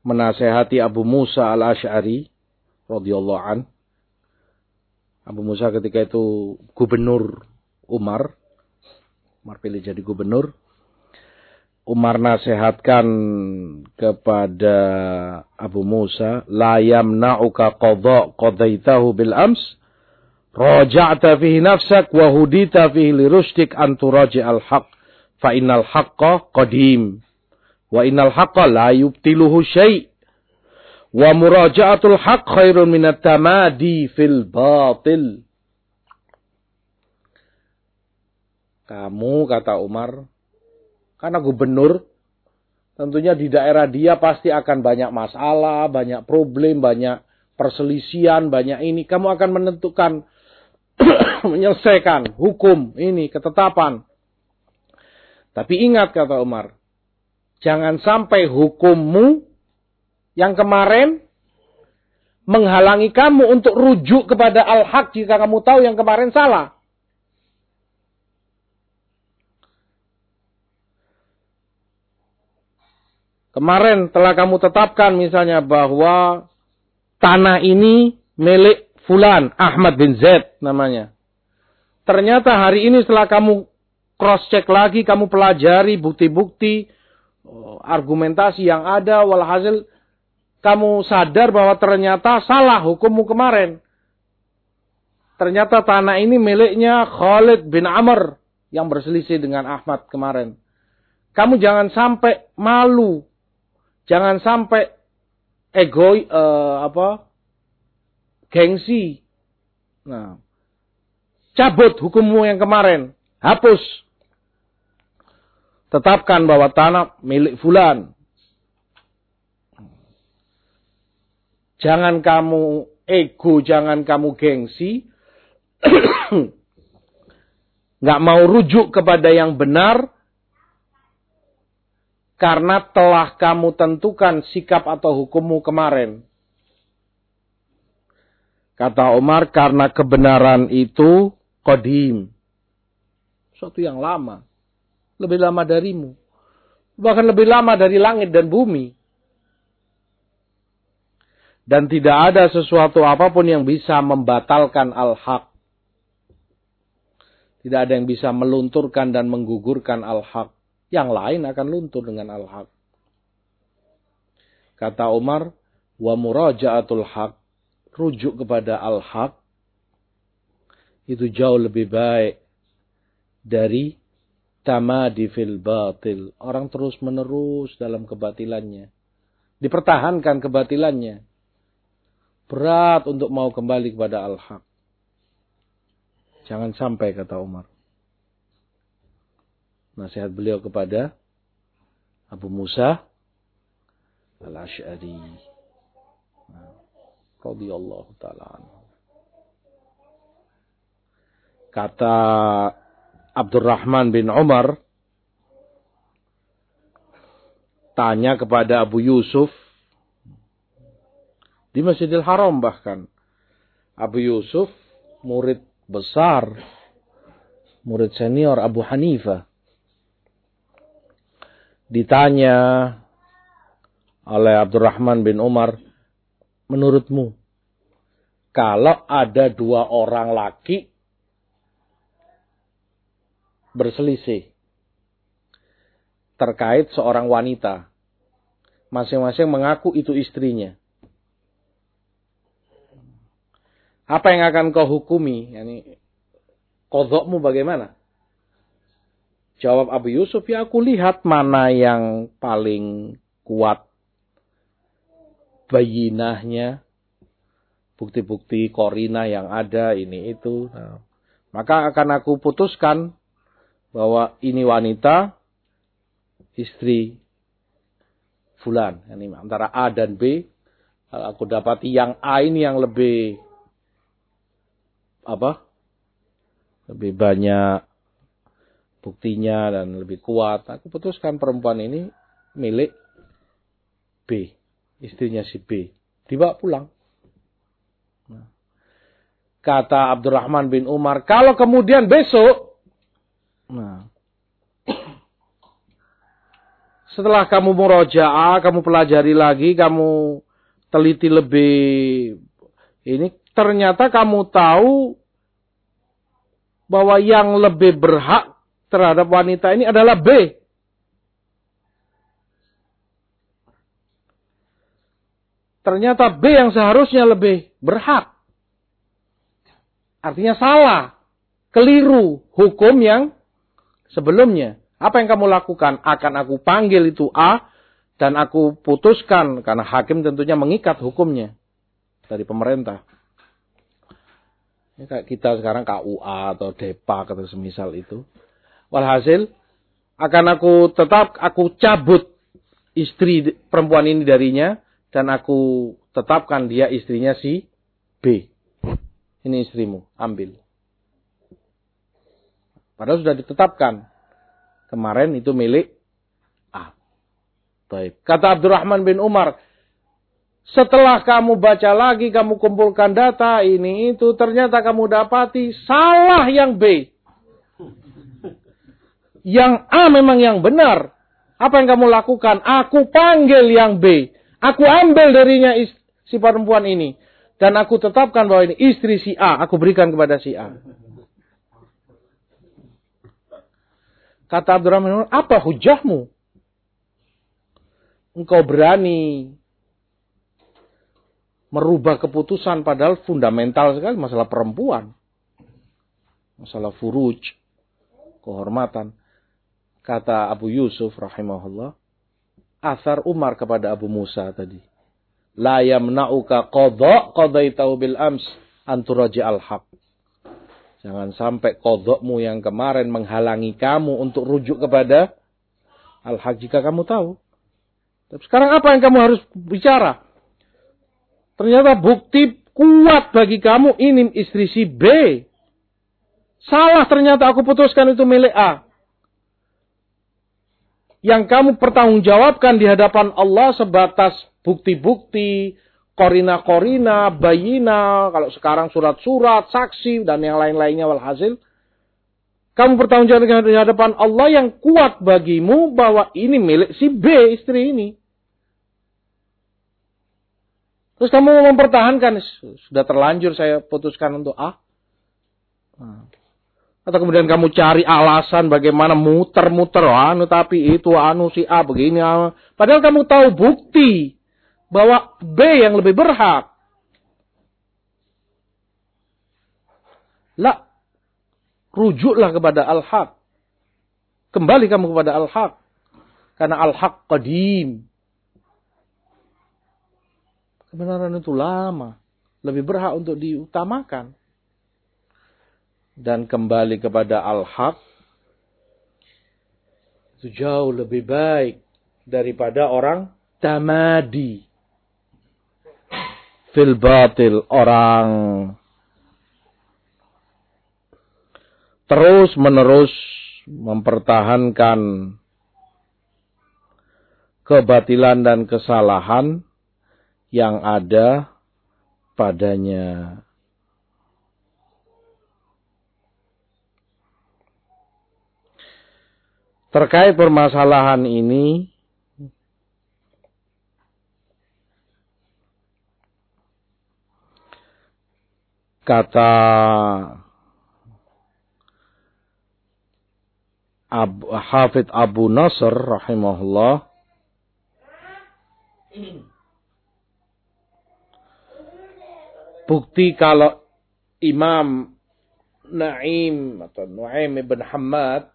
menasehati Abu Musa al-Ash'ari radhiyallahu an. Abu Musa ketika itu gubernur Umar. Umar pilih jadi gubernur. Umar nasihatkan kepada Abu Musa, la yamna'uka qadha qadaitahu bil ams raja'ta fihi nafsak wa hudita fihi lirusdik an turaji al-haq fa innal haqqa qadim wa innal haqqa la yubtiluhu syai' wa muraja'atul haq khairun minat tamadi fil batil kamu kata Umar karena gubernur tentunya di daerah dia pasti akan banyak masalah, banyak problem, banyak perselisian, banyak ini. Kamu akan menentukan menyelesaikan hukum ini, ketetapan. Tapi ingat kata Umar, jangan sampai hukummu yang kemarin menghalangi kamu untuk rujuk kepada al-haq jika kamu tahu yang kemarin salah. Kemarin telah kamu tetapkan misalnya bahwa tanah ini milik Fulan, Ahmad bin Zaid namanya. Ternyata hari ini setelah kamu cross-check lagi, kamu pelajari bukti-bukti, argumentasi yang ada, walhasil kamu sadar bahwa ternyata salah hukummu kemarin. Ternyata tanah ini miliknya Khalid bin Amr yang berselisih dengan Ahmad kemarin. Kamu jangan sampai malu, jangan sampai egois uh, apa gengsi. Nah, cabut hukummu yang kemarin, hapus. Tetapkan bahwa tanah milik fulan. Jangan kamu ego, jangan kamu gengsi. Nggak mau rujuk kepada yang benar. Karena telah kamu tentukan sikap atau hukummu kemarin. Kata Umar, karena kebenaran itu kodim. Suatu yang lama. Lebih lama darimu. Bahkan lebih lama dari langit dan bumi. Dan tidak ada sesuatu apa pun yang bisa membatalkan al-haq. Tidak ada yang bisa melunturkan dan menggugurkan al-haq. Yang lain akan luntur dengan al-haq. Kata Umar, wa muraja'atul haq rujuk kepada al-haq itu jauh lebih baik dari tamadi fil batil. Orang terus menerus dalam kebatilannya. Dipertahankan kebatilannya. Berat untuk mau kembali kepada al-haq. Jangan sampai kata Umar. Nasihat beliau kepada Abu Musa al-Ash'ari. Radhiyallahu taala Kata Abdurrahman bin Umar tanya kepada Abu Yusuf di Masjidil Haram bahkan. Abu Yusuf murid besar, murid senior Abu Hanifah. Ditanya oleh Abdurrahman bin Umar, menurutmu, kalau ada dua orang laki berselisih terkait seorang wanita, masing-masing mengaku itu istrinya. Apa yang akan kau hukumi? Yani, kodokmu bagaimana? Jawab Abu Yusuf, ya aku lihat mana yang paling kuat bayinahnya, bukti-bukti korina yang ada, ini itu. Nah, maka akan aku putuskan bahwa ini wanita, istri fulan. Ini antara A dan B. Kalau aku dapati yang A ini yang lebih apa? Lebih banyak buktinya dan lebih kuat. Aku putuskan perempuan ini milik B, istrinya si B. Dibawa pulang. Nah. Kata Abdurrahman bin Umar, kalau kemudian besok, nah, setelah kamu murojaah, kamu pelajari lagi, kamu teliti lebih ini, ternyata kamu tahu bahwa yang lebih berhak terhadap wanita ini adalah B. Ternyata B yang seharusnya lebih berhak. Artinya salah. Keliru hukum yang sebelumnya. Apa yang kamu lakukan? Akan aku panggil itu A dan aku putuskan karena hakim tentunya mengikat hukumnya dari pemerintah. Ini kayak kita sekarang KUA atau DEPA atau semisal itu. Walhasil akan aku tetap aku cabut istri perempuan ini darinya dan aku tetapkan dia istrinya si B. Ini istrimu, ambil. Padahal sudah ditetapkan. Kemarin itu milik A. Baik. Kata Abdurrahman bin Umar, setelah kamu baca lagi, kamu kumpulkan data ini itu, ternyata kamu dapati salah yang B. Yang A memang yang benar. Apa yang kamu lakukan? Aku panggil yang B. Aku ambil darinya si perempuan ini. Dan aku tetapkan bahwa ini istri si A. Aku berikan kepada si A. Kata Abdurrahman, apa hujahmu? Engkau berani merubah keputusan padahal fundamental sekali masalah perempuan. Masalah furuj, kehormatan kata Abu Yusuf rahimahullah, asar Umar kepada Abu Musa tadi. La yamna'uka qadha qadaitahu bil ams anturaji al haq. Jangan sampai kodokmu yang kemarin menghalangi kamu untuk rujuk kepada al-haq jika kamu tahu. Tapi sekarang apa yang kamu harus bicara? Ternyata bukti kuat bagi kamu ini istri si B. Salah ternyata aku putuskan itu milik A yang kamu pertanggungjawabkan di hadapan Allah sebatas bukti-bukti, korina-korina, bayina, kalau sekarang surat-surat, saksi, dan yang lain-lainnya walhasil. Kamu pertanggungjawabkan di hadapan Allah yang kuat bagimu bahwa ini milik si B, istri ini. Terus kamu mempertahankan, sudah terlanjur saya putuskan untuk A. Nah. Atau kemudian kamu cari alasan bagaimana muter-muter, anu tapi itu anu si A begini. Anu. Padahal kamu tahu bukti bahwa B yang lebih berhak. Lah, rujuklah kepada al-haq. Kembali kamu kepada al-haq. Karena al-haq qadim. Kebenaran itu lama. Lebih berhak untuk diutamakan dan kembali kepada al-haq itu jauh lebih baik daripada orang tamadi fil batil orang terus menerus mempertahankan kebatilan dan kesalahan yang ada padanya. Terkait permasalahan ini, kata Abu, Hafid Abu Nasr rahimahullah bukti kalau Imam Naim atau Nuaim ibn Hamad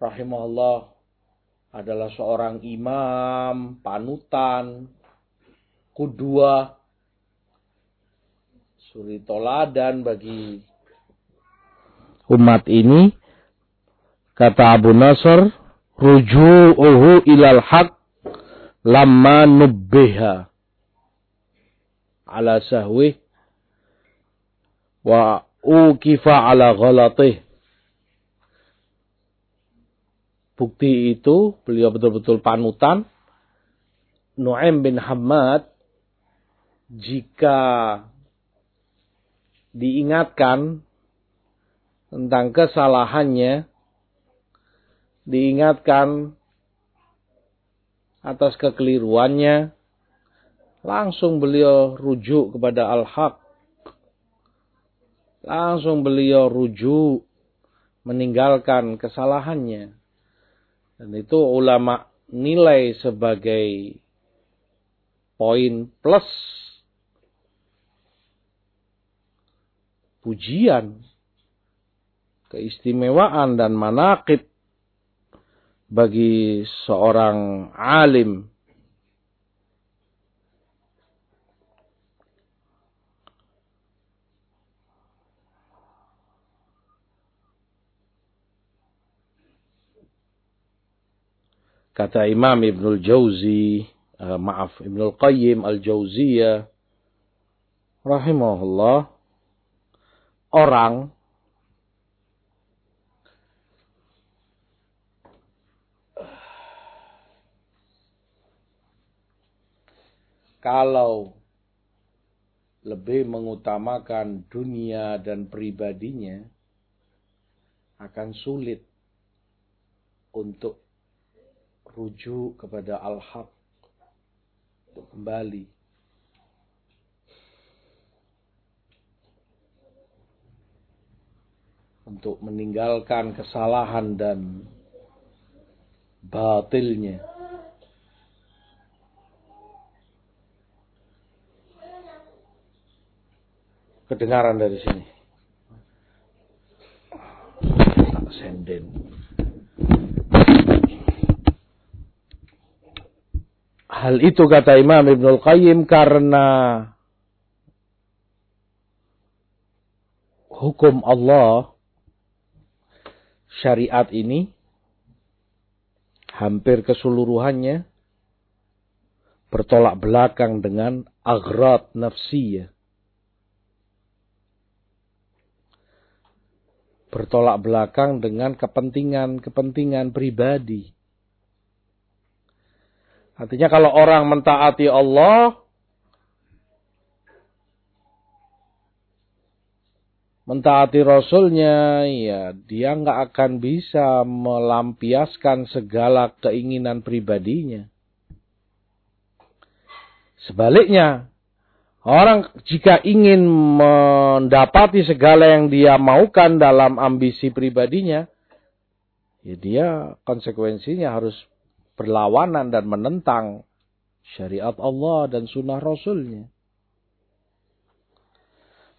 rahimahullah adalah seorang imam, panutan, kudua, suri toladan bagi umat ini. Kata Abu Nasr, ruju'uhu ilal haq lamma nubbiha ala sahwih wa ukifa ala ghalatih bukti itu beliau betul-betul panutan. Nu'aim bin Hamad jika diingatkan tentang kesalahannya, diingatkan atas kekeliruannya, langsung beliau rujuk kepada Al-Haq. Langsung beliau rujuk meninggalkan kesalahannya. Dan itu ulama nilai sebagai poin plus pujian, keistimewaan dan manakib bagi seorang alim. Kata Imam Ibnul Jauzi, uh, maaf Ibnul Qayyim Al-Jauziyah rahimahullah orang kalau lebih mengutamakan dunia dan pribadinya akan sulit untuk rujuk kepada al-haq untuk kembali untuk meninggalkan kesalahan dan batilnya. Kedengaran dari sini. Senden. Hal itu kata Imam Ibnul Qayyim karena hukum Allah syariat ini hampir keseluruhannya bertolak belakang dengan agrat nafsiyah. Bertolak belakang dengan kepentingan-kepentingan pribadi. Artinya kalau orang mentaati Allah, mentaati Rasulnya, ya dia nggak akan bisa melampiaskan segala keinginan pribadinya. Sebaliknya, orang jika ingin mendapati segala yang dia maukan dalam ambisi pribadinya, ya dia konsekuensinya harus berlawanan dan menentang syariat Allah dan sunnah Rasulnya.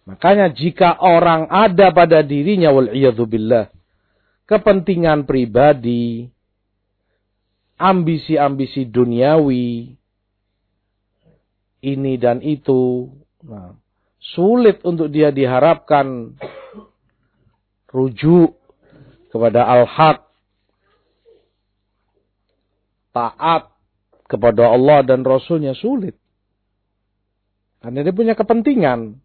Makanya jika orang ada pada dirinya wal billah kepentingan pribadi, ambisi-ambisi duniawi, ini dan itu, nah, sulit untuk dia diharapkan rujuk kepada al-haq taat kepada Allah dan Rasulnya sulit. Karena dia punya kepentingan.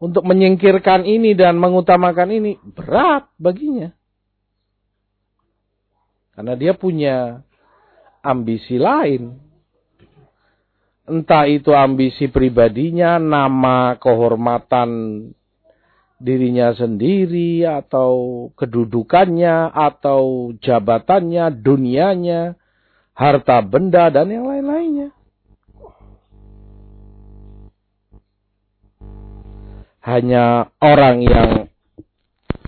Untuk menyingkirkan ini dan mengutamakan ini berat baginya. Karena dia punya ambisi lain. Entah itu ambisi pribadinya, nama, kehormatan dirinya sendiri, atau kedudukannya, atau jabatannya, dunianya, harta benda, dan yang lain-lainnya. Hanya orang yang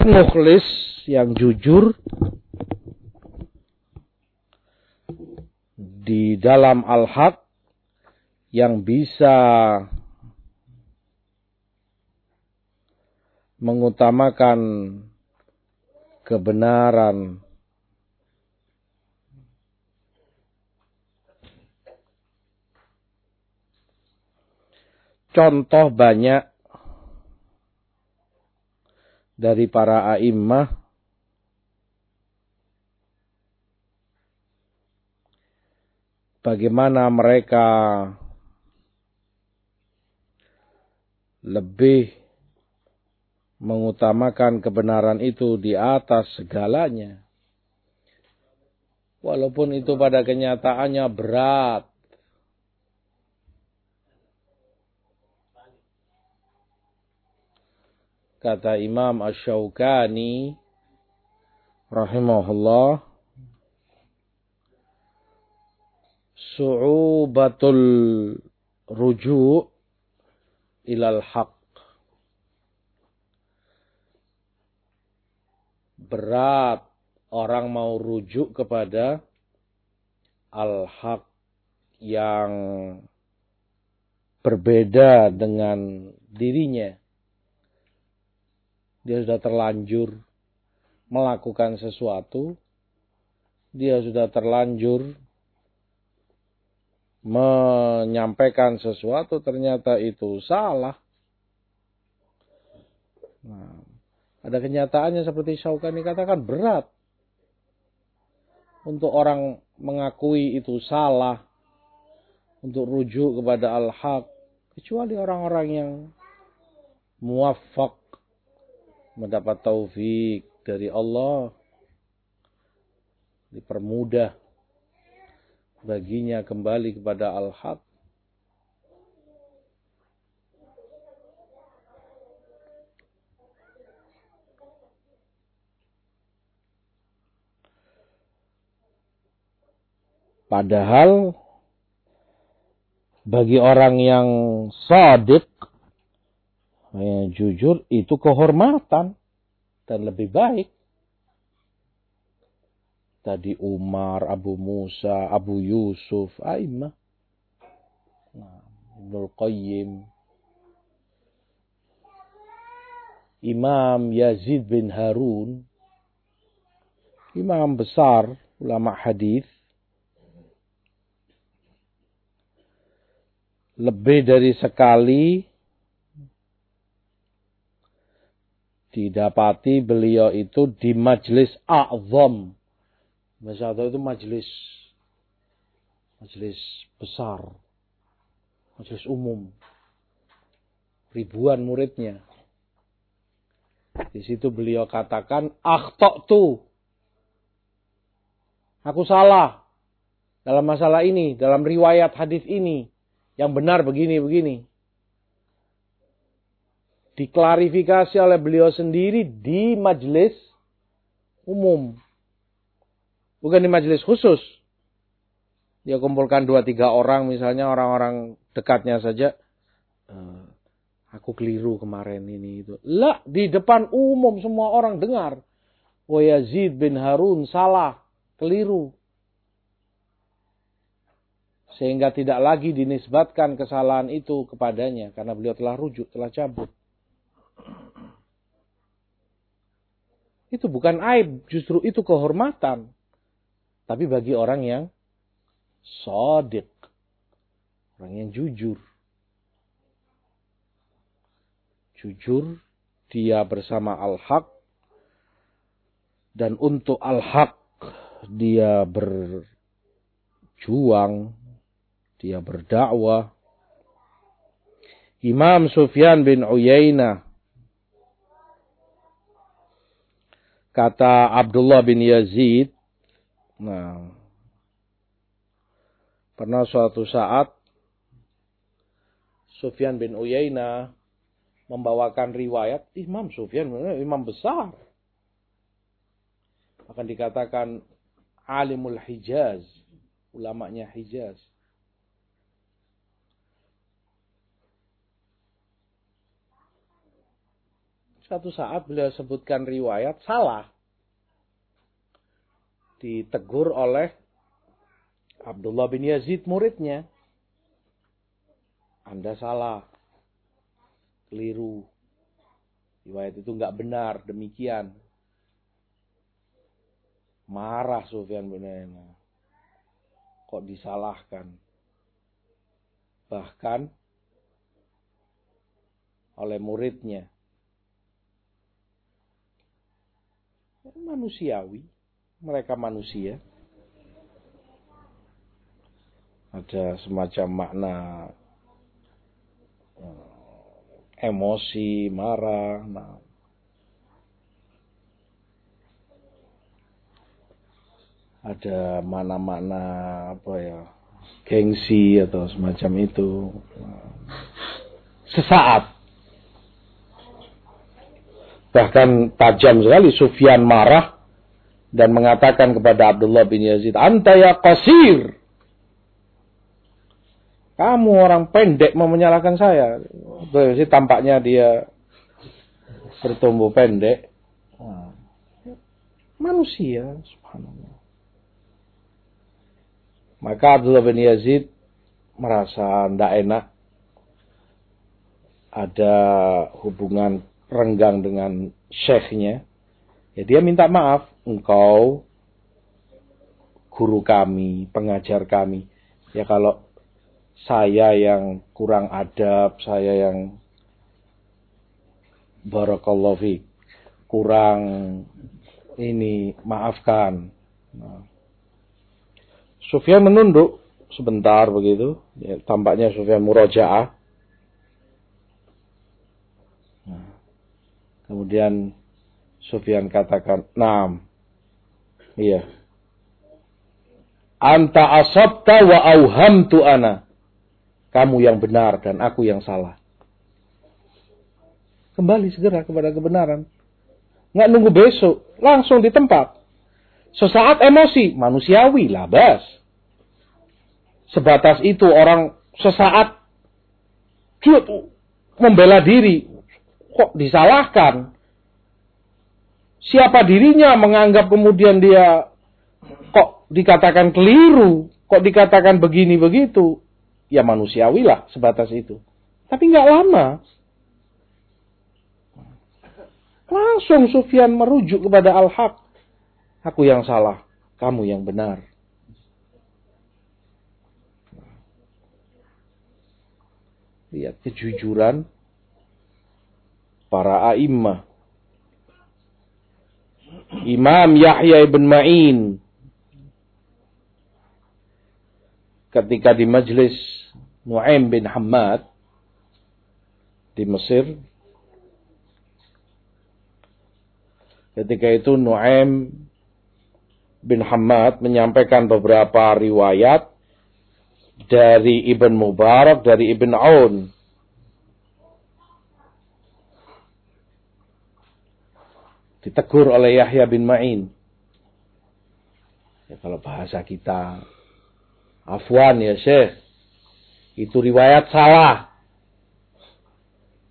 mukhlis, yang jujur, di dalam al-haq yang bisa mengutamakan kebenaran. Contoh banyak dari para a'immah bagaimana mereka lebih mengutamakan kebenaran itu di atas segalanya. Walaupun itu pada kenyataannya berat. Kata Imam Ash-Shawqani rahimahullah su'ubatul ruju' ilal haq. Berat orang mau rujuk kepada al-haq yang berbeda dengan dirinya. Dia sudah terlanjur melakukan sesuatu. Dia sudah terlanjur menyampaikan sesuatu ternyata itu salah. Nah, ada kenyataannya seperti Syaukani katakan berat untuk orang mengakui itu salah, untuk rujuk kepada al-haq, kecuali orang-orang yang muwaffaq mendapat taufik dari Allah dipermudah baginya kembali kepada al-haq. Padahal bagi orang yang sadik, yang jujur, itu kehormatan dan lebih baik Tadi Umar, Abu Musa, Abu Yusuf, Aimah. Nah, Ibnul Qayyim. Imam Yazid bin Harun. Imam besar, ulama hadis. Lebih dari sekali didapati beliau itu di majlis a'zam Masyarakat itu majelis majelis besar, majelis umum, ribuan muridnya. Di situ beliau katakan, akhtok tu. Aku salah dalam masalah ini, dalam riwayat hadis ini. Yang benar begini-begini. Diklarifikasi oleh beliau sendiri di majelis umum. Bukan di majelis khusus. Dia kumpulkan dua tiga orang misalnya orang-orang dekatnya saja. Uh, aku keliru kemarin ini itu. Lah di depan umum semua orang dengar. Oh Yazid bin Harun salah, keliru. Sehingga tidak lagi dinisbatkan kesalahan itu kepadanya. Karena beliau telah rujuk, telah cabut. Itu bukan aib, justru itu kehormatan. Tapi bagi orang yang sodik. Orang yang jujur. Jujur, dia bersama al-haq. Dan untuk al-haq, dia berjuang. Dia berdakwah. Imam Sufyan bin Uyainah kata Abdullah bin Yazid Nah, pernah suatu saat Sufyan bin Uyainah membawakan riwayat Imam Sufyan, imam besar. Akan dikatakan alimul Hijaz, ulamanya Hijaz. Satu saat beliau sebutkan riwayat salah. Ditegur oleh Abdullah bin Yazid muridnya. Anda salah. Keliru. Riwayat itu nggak benar. Demikian. Marah Sufyan bin Uyainah. Kok disalahkan? Bahkan oleh muridnya. Manusiawi. Mereka manusia. Ada semacam makna eh, emosi, marah. Nah, ada mana-mana apa ya gengsi atau semacam itu sesaat bahkan tajam sekali Sufyan marah dan mengatakan kepada Abdullah bin Yazid anta ya qasir. Kamu orang pendek mau menyalahkan saya. Sih tampaknya dia bertumbuh pendek. Manusia subhanallah. Maka Abdullah bin Yazid merasa tidak enak. Ada hubungan renggang dengan syekhnya. Ya dia minta maaf, engkau guru kami, pengajar kami. Ya kalau saya yang kurang adab, saya yang barakallahu kurang ini maafkan. Nah, Sufyan menunduk sebentar begitu. Ya, tampaknya Sufyan murojaah. Nah, kemudian Sufyan katakan, Naam. Iya. Anta asabta wa auhamtu ana. Kamu yang benar dan aku yang salah. Kembali segera kepada kebenaran. Nggak nunggu besok. Langsung di tempat. Sesaat emosi. Manusiawi lah, bas. Sebatas itu orang sesaat membela diri. Kok disalahkan? Siapa dirinya menganggap kemudian dia kok dikatakan keliru, kok dikatakan begini begitu. Ya manusiawi lah sebatas itu. Tapi nggak lama. Langsung Sufyan merujuk kepada Al-Haq. Aku yang salah, kamu yang benar. Lihat kejujuran para a'immah. Imam Yahya ibn Ma'in ketika di majlis Nu'aim bin Hamad di Mesir ketika itu Nu'aim bin Hamad menyampaikan beberapa riwayat dari Ibn Mubarak, dari Ibn Aun. Ditegur oleh Yahya bin Ma'in. Ya, kalau bahasa kita, afwan ya Syekh, itu riwayat salah.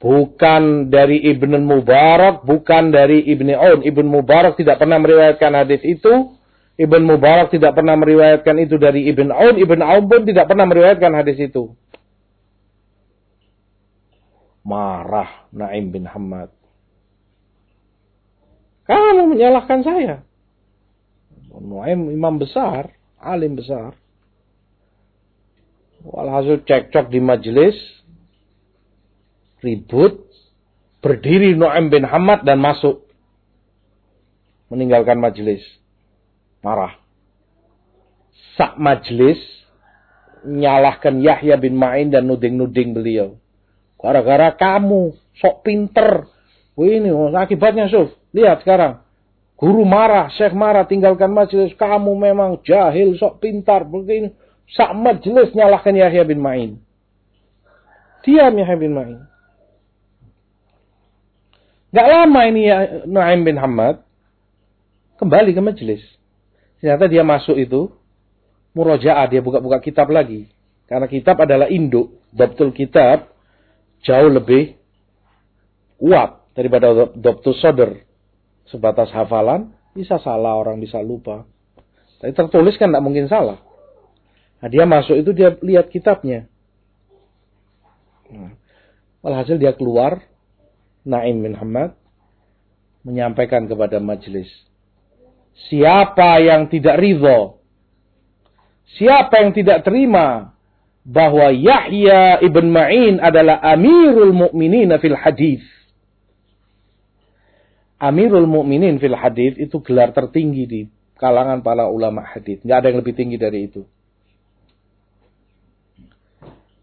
Bukan dari Ibn Mubarak, bukan dari Ibn Aun. Ibn Mubarak tidak pernah meriwayatkan hadis itu. Ibn Mubarak tidak pernah meriwayatkan itu dari Ibn Aun. Ibn Aun pun tidak pernah meriwayatkan hadis itu. Marah Naim bin Hamad. Kamu menyalahkan saya. Naim imam besar, alim besar. Walhasil cekcok di majelis, ribut, berdiri Nu'aim bin Hamad dan masuk. Meninggalkan majelis marah. Sak majlis nyalahkan Yahya bin Ma'in dan nuding-nuding beliau. Gara-gara kamu sok pinter. Ini akibatnya Suf. Lihat sekarang. Guru marah, syekh marah, tinggalkan majelis. Kamu memang jahil, sok pintar, begini. Sak majelis nyalahkan Yahya bin Ma'in. Diam Yahya bin Ma'in. Gak lama ini ya Nu'aim bin Hamad kembali ke majelis. Ternyata dia masuk itu murojaah, dia buka-buka kitab lagi. Karena kitab adalah induk, betul kitab jauh lebih kuat daripada dokter soder. Sebatas hafalan, bisa salah, orang bisa lupa. Tapi tertulis kan tidak mungkin salah. Nah, dia masuk itu dia lihat kitabnya. Nah, walhasil dia keluar, Naim bin Hamad, menyampaikan kepada majelis. Siapa yang tidak ridho, siapa yang tidak terima bahwa Yahya ibn Ma'in adalah amirul mu'minin fil hadis Amirul Mukminin fil hadith itu gelar tertinggi di kalangan para ulama hadith. Nggak ada yang lebih tinggi dari itu.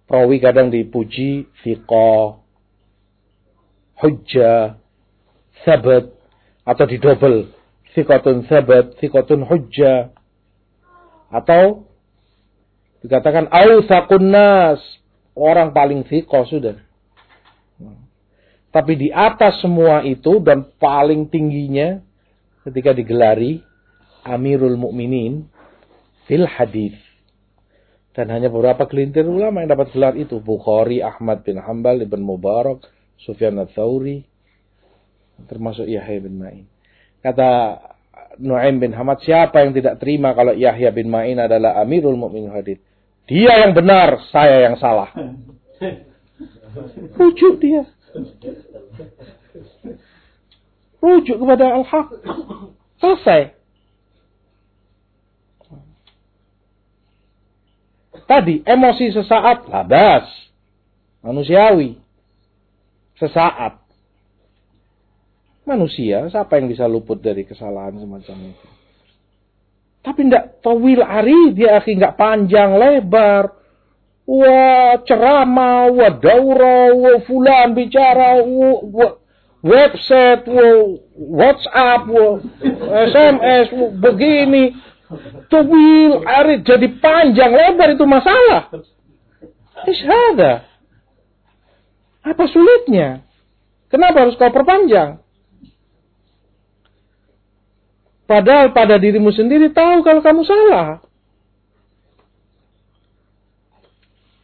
Perawi kadang dipuji fiqh, hujjah, sabat, atau didobel. Fiqatun sabat, fiqatun hujjah. Atau dikatakan awsaqun nas, orang paling fiqh sudah. Tapi di atas semua itu dan paling tingginya ketika digelari Amirul Mukminin fil hadis. Dan hanya beberapa kelintir ulama yang dapat gelar itu. Bukhari, Ahmad bin Hambal, Ibn Mubarak, Sufyan al-Thawri, termasuk Yahya bin Ma'in. Kata Nu'aim bin Hamad, siapa yang tidak terima kalau Yahya bin Ma'in adalah Amirul Mukminin hadis? Dia yang benar, saya yang salah. Rujuk dia. Rujuk kepada Al-Haq. Selesai. Tadi emosi sesaat labas. Manusiawi. Sesaat. Manusia, siapa yang bisa luput dari kesalahan semacam itu? Tapi tidak tawil hari, dia akhirnya nggak panjang lebar wah ceramah, wah daurah, wah fulan bicara, wah, website, wah WhatsApp, wah SMS, wah begini. Tubil, arit jadi panjang lebar itu masalah. Ishada. Apa sulitnya? Kenapa harus kau perpanjang? Padahal pada dirimu sendiri tahu kalau kamu salah.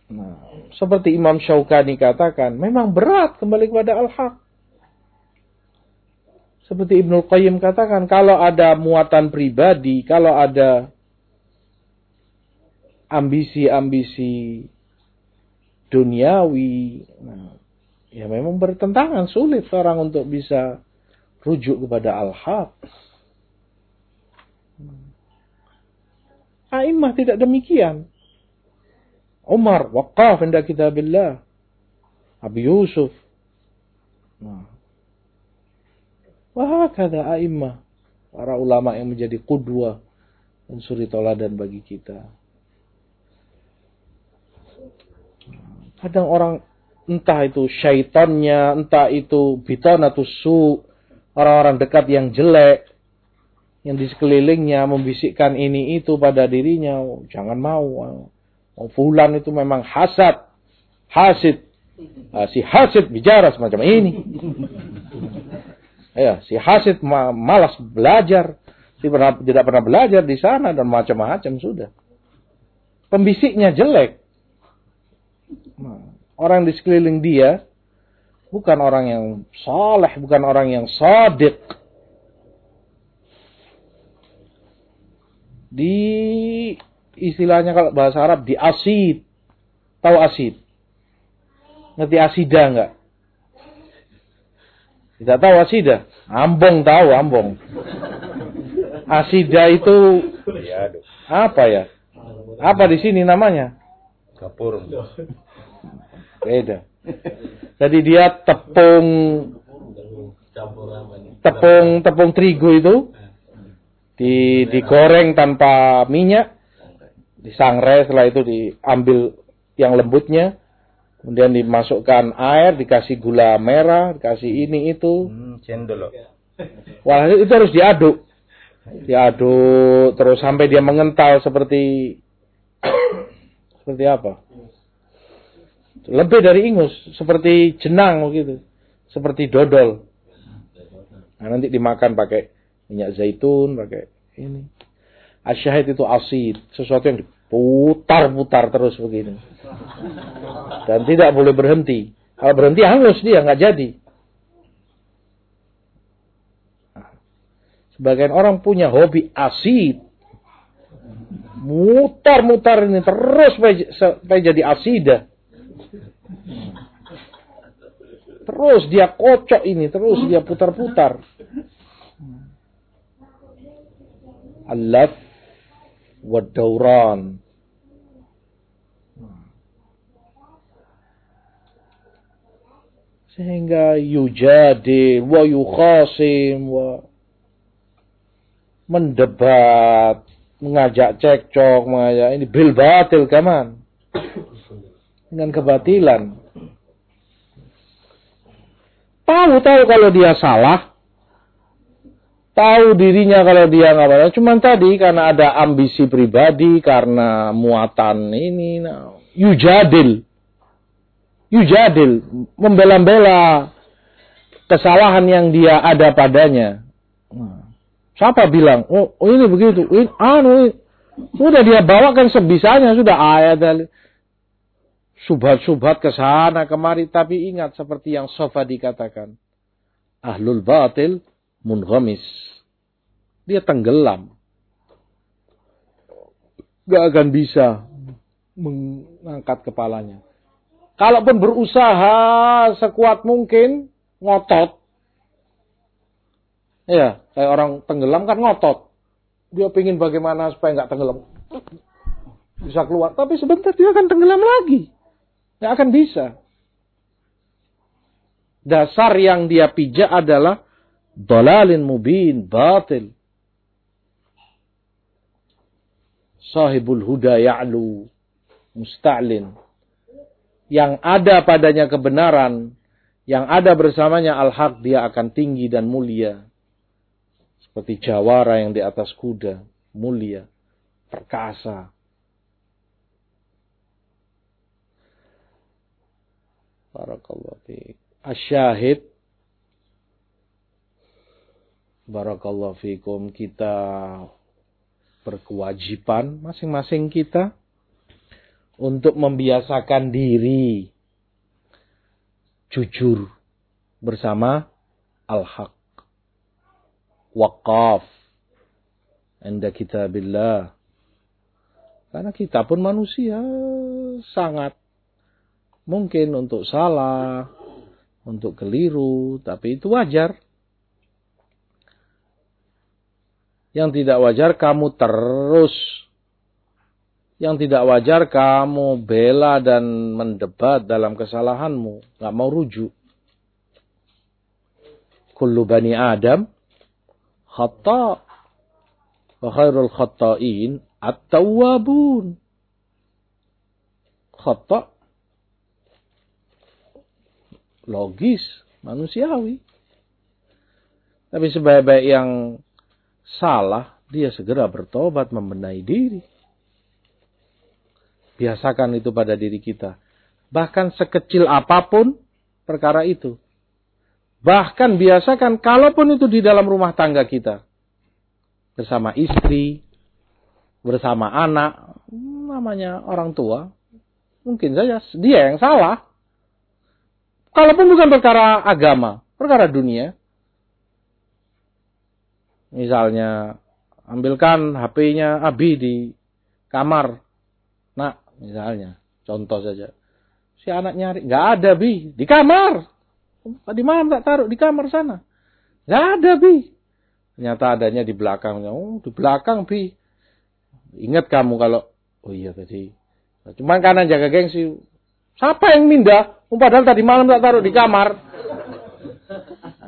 Nah, seperti Imam Syaukani katakan, memang berat kembali kepada Al-Haq. Seperti Ibnu Qayyim katakan, kalau ada muatan pribadi, kalau ada ambisi-ambisi duniawi, nah, ya memang bertentangan, sulit orang untuk bisa rujuk kepada Al-Haq. Aimah tidak demikian. Umar waqaf inda kitabillah. Abi Yusuf. Nah. Wahakada a'immah. Para ulama yang menjadi kudwa dan suri toladan bagi kita. Kadang orang entah itu syaitannya, entah itu atau su, orang-orang dekat yang jelek, yang di sekelilingnya membisikkan ini itu pada dirinya, oh, jangan mau, Oh, fulan itu memang hasad. Hasid. Uh, si hasid bicara semacam ini. Ya, si hasid malas belajar. Si pernah, tidak pernah belajar di sana dan macam-macam sudah. Pembisiknya jelek. Orang di sekeliling dia bukan orang yang saleh, bukan orang yang sadik. Di istilahnya kalau bahasa Arab di asid. Tahu asid? Ngerti asida enggak? Tidak tahu asida? Ambong tahu, ambong. Asida itu apa ya? Apa di sini namanya? Kapur. Beda. Jadi dia tepung tepung tepung terigu itu di digoreng tanpa minyak disangrai setelah itu diambil yang lembutnya kemudian dimasukkan air dikasih gula merah dikasih ini itu hmm, cendol wah itu harus diaduk diaduk terus sampai dia mengental seperti seperti apa? Lebih dari ingus, seperti jenang begitu. Seperti dodol. Nah, nanti dimakan pakai minyak zaitun, pakai ini. Asyahid itu asid, sesuatu yang diputar-putar terus begini. Dan tidak boleh berhenti. Kalau berhenti hangus dia, nggak jadi. Sebagian orang punya hobi asid. Mutar-mutar ini terus sampai jadi asidah. Terus dia kocok ini, terus dia putar-putar. Alaf wadauran. Sehingga yujadil wa yukhasim wa mendebat, mengajak cekcok, mengajak ini bil batil kaman. Dengan kebatilan. Tahu-tahu kalau dia salah. Tahu dirinya kalau dia nggak benar. Cuman tadi karena ada ambisi pribadi, karena muatan ini. Nah, yujadil. Yujadil. Membela-bela kesalahan yang dia ada padanya. Nah, siapa bilang, oh, oh ini begitu. Ini, anu, ini. Sudah dia bawakan sebisanya. Sudah ayat subhat-subhat ke sana kemari tapi ingat seperti yang Sofa dikatakan ahlul batil mungomis dia tenggelam. Gak akan bisa mengangkat kepalanya. Kalaupun berusaha sekuat mungkin ngotot. Ya kayak orang tenggelam kan ngotot. Dia pingin bagaimana supaya nggak tenggelam. Bisa keluar. Tapi sebentar dia akan tenggelam lagi. Tidak akan bisa. Dasar yang dia pijak adalah dalalin mubin, batil. Sahibul huda ya'lu, musta'lin. Yang ada padanya kebenaran, yang ada bersamanya al-haq, dia akan tinggi dan mulia. Seperti jawara yang di atas kuda, mulia, perkasa, Barakallahu fiik. Asyahid. Barakallahu fiikum. Kita berkewajiban masing-masing kita untuk membiasakan diri jujur bersama al-haq. Waqaf. Anda kitabillah. Karena kita pun manusia sangat Mungkin untuk salah, untuk keliru, tapi itu wajar. Yang tidak wajar kamu terus. Yang tidak wajar kamu bela dan mendebat dalam kesalahanmu. Gak mau rujuk. Kullu bani Adam khata. Wa khairul khata'in at-tawwabun. Khata logis, manusiawi. Tapi sebaik-baik yang salah, dia segera bertobat membenahi diri. Biasakan itu pada diri kita. Bahkan sekecil apa pun perkara itu. Bahkan biasakan kalaupun itu di dalam rumah tangga kita. Bersama istri, bersama anak, namanya orang tua. Mungkin saja dia yang salah. Kalaupun bukan perkara agama, perkara dunia. Misalnya, ambilkan HP-nya Abi di kamar. Nah, misalnya, contoh saja. Si anak nyari, nggak ada Bi, di kamar. Di mana tak taruh? Di kamar sana. Nggak ada Bi. Ternyata adanya di belakang. Oh, di belakang Bi. Ingat kamu kalau, oh iya tadi. Cuman karena jaga gengsi. Siapa yang mindah? Oh, padahal tadi malam tak taruh di kamar.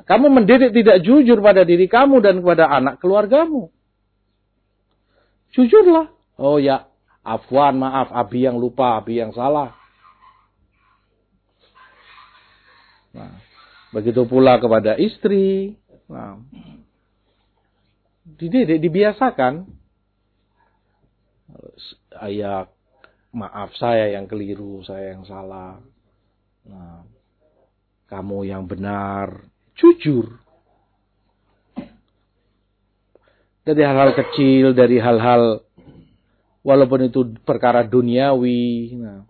Kamu mendidik tidak jujur pada diri kamu dan kepada anak keluargamu. Jujurlah. Oh ya, afwan, maaf, Abi yang lupa, Abi yang salah. Nah, begitu pula kepada istri. Nah, dididik, dibiasakan. Ayah, maaf saya yang keliru, saya yang salah. Nah, kamu yang benar, jujur. Dari hal-hal kecil, dari hal-hal walaupun itu perkara duniawi. Nah,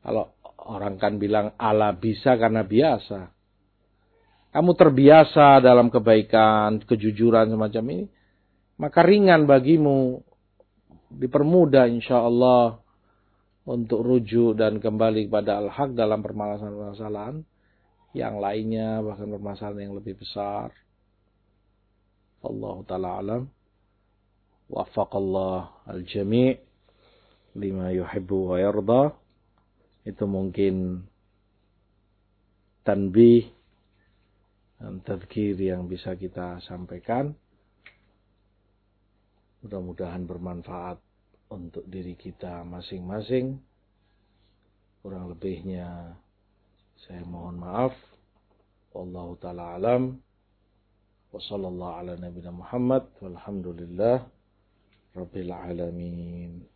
kalau orang kan bilang Allah bisa karena biasa. Kamu terbiasa dalam kebaikan, kejujuran semacam ini. Maka ringan bagimu. Dipermudah insya Allah. Untuk rujuk dan kembali kepada al-haq dalam permasalahan-permasalahan. Yang lainnya bahkan permasalahan yang lebih besar. Allah Ta'ala alam. Wafaqallah al-jami' lima yuhibbu wa yardah itu mungkin tanbih dan yang bisa kita sampaikan. Mudah-mudahan bermanfaat untuk diri kita masing-masing. Kurang lebihnya saya mohon maaf. Wallahu taala alam. Wassallallahu ala nabiyina Muhammad walhamdulillah rabbil alamin.